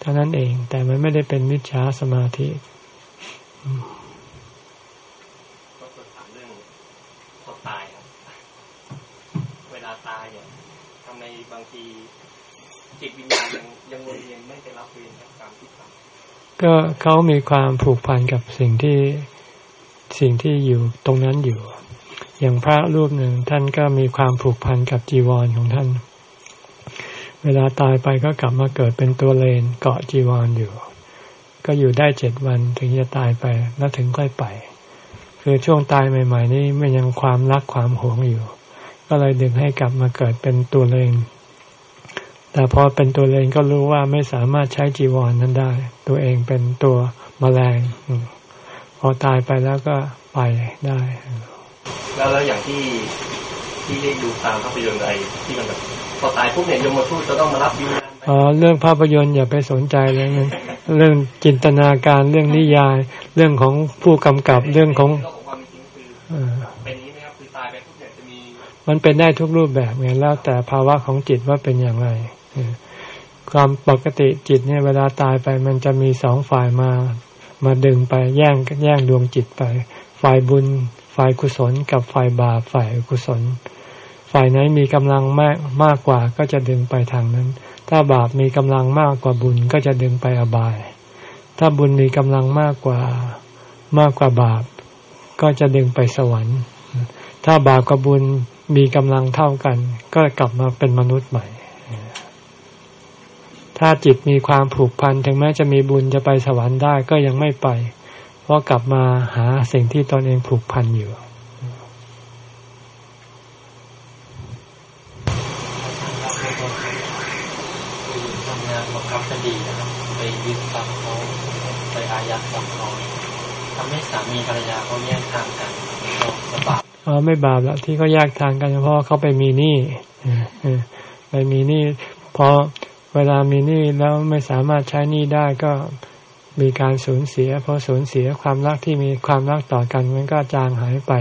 เท่านั้นเอง แต่มันไม่ได้เป็นมิจฉาสมาธิก็ถามเรื่องพอตายครับเวลาตายเนี่ยทำไมบางทีจิตวิญญาณยังยังวนเวียนไม่ไปรับเวรกรรมที่ทำก็เขามีความผูกพันกับสิ่งที่สิ่งที่อยู่ตรงนั้นอยู่ อย่างพระรูปหนึ่งท่านก็มีความผูกพันกับจีวรของท่าน เวลาตายไปก็กลับมาเกิดเป็นตัวเลนเกาะจีวรออยู่ ก็อยู่ได้เจ็ดวันถึงจะตายไปแล้วถึงค่อยไป คือช่วงตายใหม่ ๆ นี่มันยังความรักความหวงอยู่ ก็เลยดึงให้กลับมาเกิดเป็นตัวเลนแต่พอเป็นตัวเลนก็รู้ว่าไม่สามารถใช้จีวรนนั้นได้ ตัวเองเป็นตัวมแมลงพอตายไปแล้วก็ไปได้ แล้วแล้วอย่างที่ที่ได้ดูตามภาพยนตร์อะไรที่มันแบบพอตายปุ๊บเนี่ยยมมาทูตจะต้องมารับวิญญาณอ๋อเรื่องภาพยนตร์อย่าไปสนใจเลยเรื่องจินตนาการเรื่องนิยาย เรื่องของผู้กำกับเรื่องของเป็นนี้ไหมครับคือตายไปทุกอย่างจะมีมันเป็นได้ทุกรูปแบบไงแล้วแต่ภาวะของจิตว่าเป็นอย่างไรความปกติจิตเนี่ยเวลาตายไป มันจะมีสองฝ่ายมา มาดึงไปแย่งแย่งดวงจิตไป ฝ่ายบุญ ฝ่ายกุศลกับฝ่ายบาปฝ่ายอกุศล ฝ่ายไหนมีกำลังมากมากกว่าก็จะดึงไปทางนั้น ถ้าบาปมีกำลังมากกว่าบุญก็จะดึงไปอบาย ถ้าบุญมีกำลังมากกว่ามากกว่าบาป ก็จะดึงไปสวรรค์ ถ้าบาปกับบุญมีกำลังเท่ากัน ก็กลับมาเป็นมนุษย์ใหม่ ถ้าจิตมีความผูกพันถึงแม้จะมีบุญจะไปสวรรค์ได้ก็ยังไม่ไป เพราะกลับมาหาสิ่งที่ตนเองผูกพันอยู่ทำงานบังคับคดีนะครับไปยึดทรัพย์เขาไปอายัดทรัพย์เขาทำให้สามีภรรยาเขาแยกทางกันก็สบายอ๋อไม่บาปแล้วที่เขาแยกทางกันเพราะเขาไปมีหนี้ไปมีหนี้พอเวลามีหนี้แล้วไม่สามารถใช้หนี้ได้ก็ มีการสูญเสียพอสูญเสียความรักที่มีความรักต่อกันมันก็จางหายไป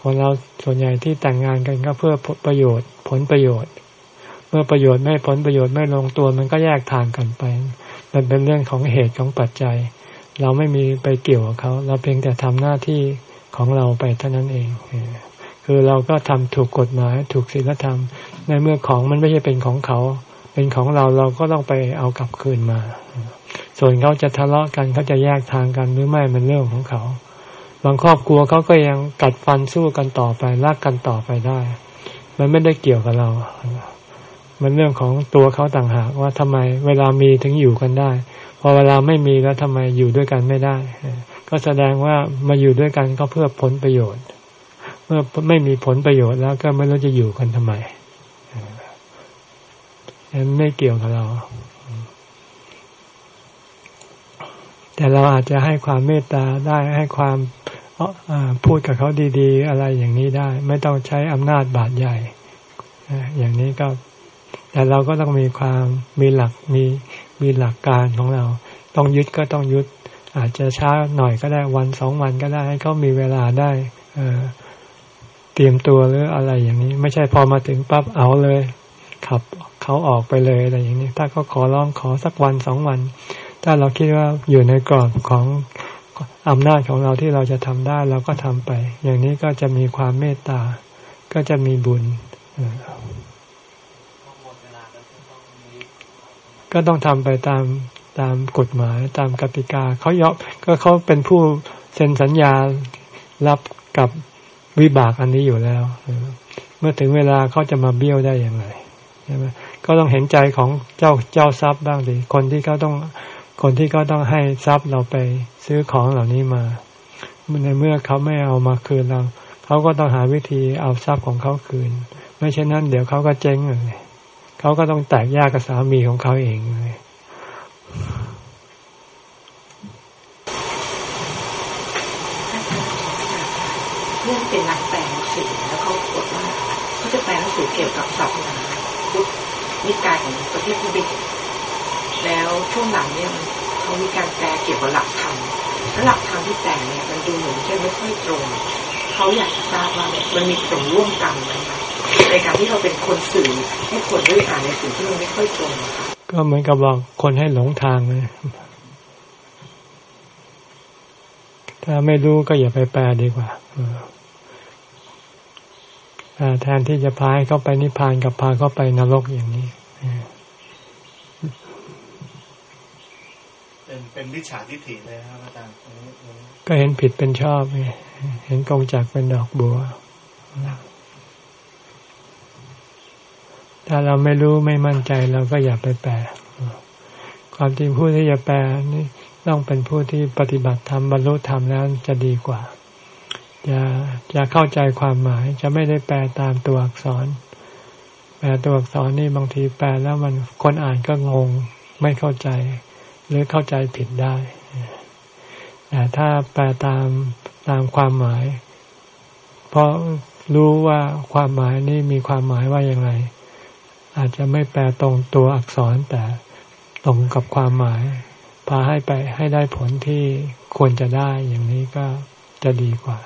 คนเราส่วนใหญ่ที่แต่งงานกันก็เพื่อประโยชน์ผลประโยชน์ เมื่อประโยชน์ไม่ผลประโยชน์ไม่ลงตัวมันก็แยกทางกันไป มันเป็นเรื่องของเหตุของปัจจัย เราไม่มีไปเกี่ยวกับเขาเราเพียงแต่ทำหน้าที่ของเราไปเท่านั้นเอง คือเราก็ทำถูกกฎหมายถูกศีลธรรม ในเมื่อของมันไม่ใช่เป็นของเขา เป็นของเราเราก็ต้องไปเอากลับคืนมา ส่วนเขาจะทะเลาะกันเขาจะแยกทางกันหรือไม่มันเรื่องของเขา บางครอบครัวเขาก็ยังกัดฟันสู้กันต่อไปรักกันต่อไปได้ มันไม่ได้เกี่ยวกับเรา มันเรื่องของตัวเขาต่างหากว่าทำไมเวลามีถึงอยู่กันได้ พอเวลาไม่มีแล้วทำไมอยู่ด้วยกันไม่ได้ ก็แสดงว่ามาอยู่ด้วยกันก็เพื่อผลประโยชน์ เมื่อไม่มีผลประโยชน์แล้วก็ไม่รู้จะอยู่กันทำไมไม่เกี่ยวกับเรา แต่เราอาจจะให้ความเมตตาได้ให้ความพูดกับเขาดีๆ อะไรอย่างนี้ได้ ไม่ต้องใช้อำนาจบาดใหญ่อย่างนี้ก็ แต่เราก็ต้องมีความมีหลักมีมีหลักการของเรา ต้องยึดก็ต้องยึด อาจจะช้าหน่อยก็ได้วันสองวันก็ได้ ให้เขามีเวลาได้เตรียมตัวหรืออะไรอย่างนี้ ไม่ใช่พอมาถึงปั๊บเอาเลย ขับเขาออกไปเลยอะไรอย่างนี้ ถ้าเขาขอร้องขอสักวันสองวัน ถ้าเราคิดว่าอยู่ในกรอบของอำนาจของเราที่เราจะทำได้เราก็ทำไป อย่างนี้ก็จะมีความเมตตา ก็จะมีบุญ ก็ต้องทำไปตามตามกฎหมายตามกติกาเขายอมก็เขาเป็นผู้เซ็นสัญญารับกับวิบากอันนี้อยู่แล้ว เมื่อถึงเวลาเขาจะมาเบี้ยวได้อย่างไรใช่ไหมก็ต้องเห็นใจของเจ้าเจ้าทรัพย์บ้างสิคนที่เขาต้อง คนที่เขาต้องให้ทรัพย์เราไปซื้อของเหล่านี้มา ในเมื่อเขาไม่เอามาคืนเรา เขาก็ต้องหาวิธีเอาทรัพย์ของเขาคืน ไม่เช่นนั้น เดี๋ยวเขาก็เจ๊งเลยเขาก็ต้องแตกแยกกับสามีของเขาเองเลยเรื่องเป็นนักแปลหนังสือแล้วเขาบอกว่าเขาจะแปลหนังสือเกี่ยวกับศาสนาพุทธนิกายของประเทศทิเบต แล้วช่วงหลังเนี่ยเขามีการแปลเกี่ยวกับหลักธรรมและหลักธรรมที่แปลเนี่ยมันดูเหมือนจะไม่ค่อยตรงเขาอยากจะทราบว่ามันมีส่วนร่วมกันไหมคะในการที่เราเป็นคนสื่อให้คนได้อ่านในสิ่งที่มันไม่ค่อยตรงก็เหมือนกับบอกคนให้หลงทางเลยถ้าไม่รู้ก็อย่าไปแปลดีกว่าแทนที่จะพาให้เขาไปนิพพานกับพาเขาไปนรกอย่างนี้ เป็นเป็นวิชาทิฏฐิเลยครับอาจารย์ก็เห็นผิดเป็นชอบเห็นกองจักเป็นดอกบัว ถ้าเราไม่รู้ไม่มั่นใจเราก็อย่าไปแปลความจริงผู้ที่จะแปลนี่ต้องเป็นผู้ที่ปฏิบัติธรรมบรรลุธรรมแล้วจะดีกว่าจะจะเข้าใจความหมายจะไม่ได้แปลตามตัวอักษร แปลตัวอักษรนี่บางทีแปลแล้วมันคนอ่านก็งงไม่เข้าใจ หรือเข้าใจผิดได้แต่ถ้าแปลตามตามความหมาย เพราะรู้ว่าความหมายนี่มีความหมายว่าอย่างไร อาจจะไม่แปลตรงตัวอักษรแต่ตรงกับความหมาย พาให้ไปให้ได้ผลที่ควรจะได้อย่างนี้ก็จะดีกว่า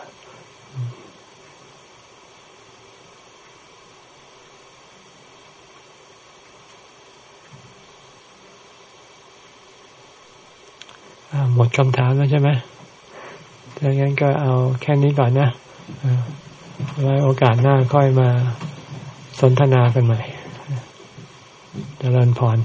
หมดคำถามแล้วใช่ไหมถ้างั้นก็เอาแค่นี้ก่อนนะไว้โอกาสหน้าค่อยมาสนทนากันใหม่จเจริญพร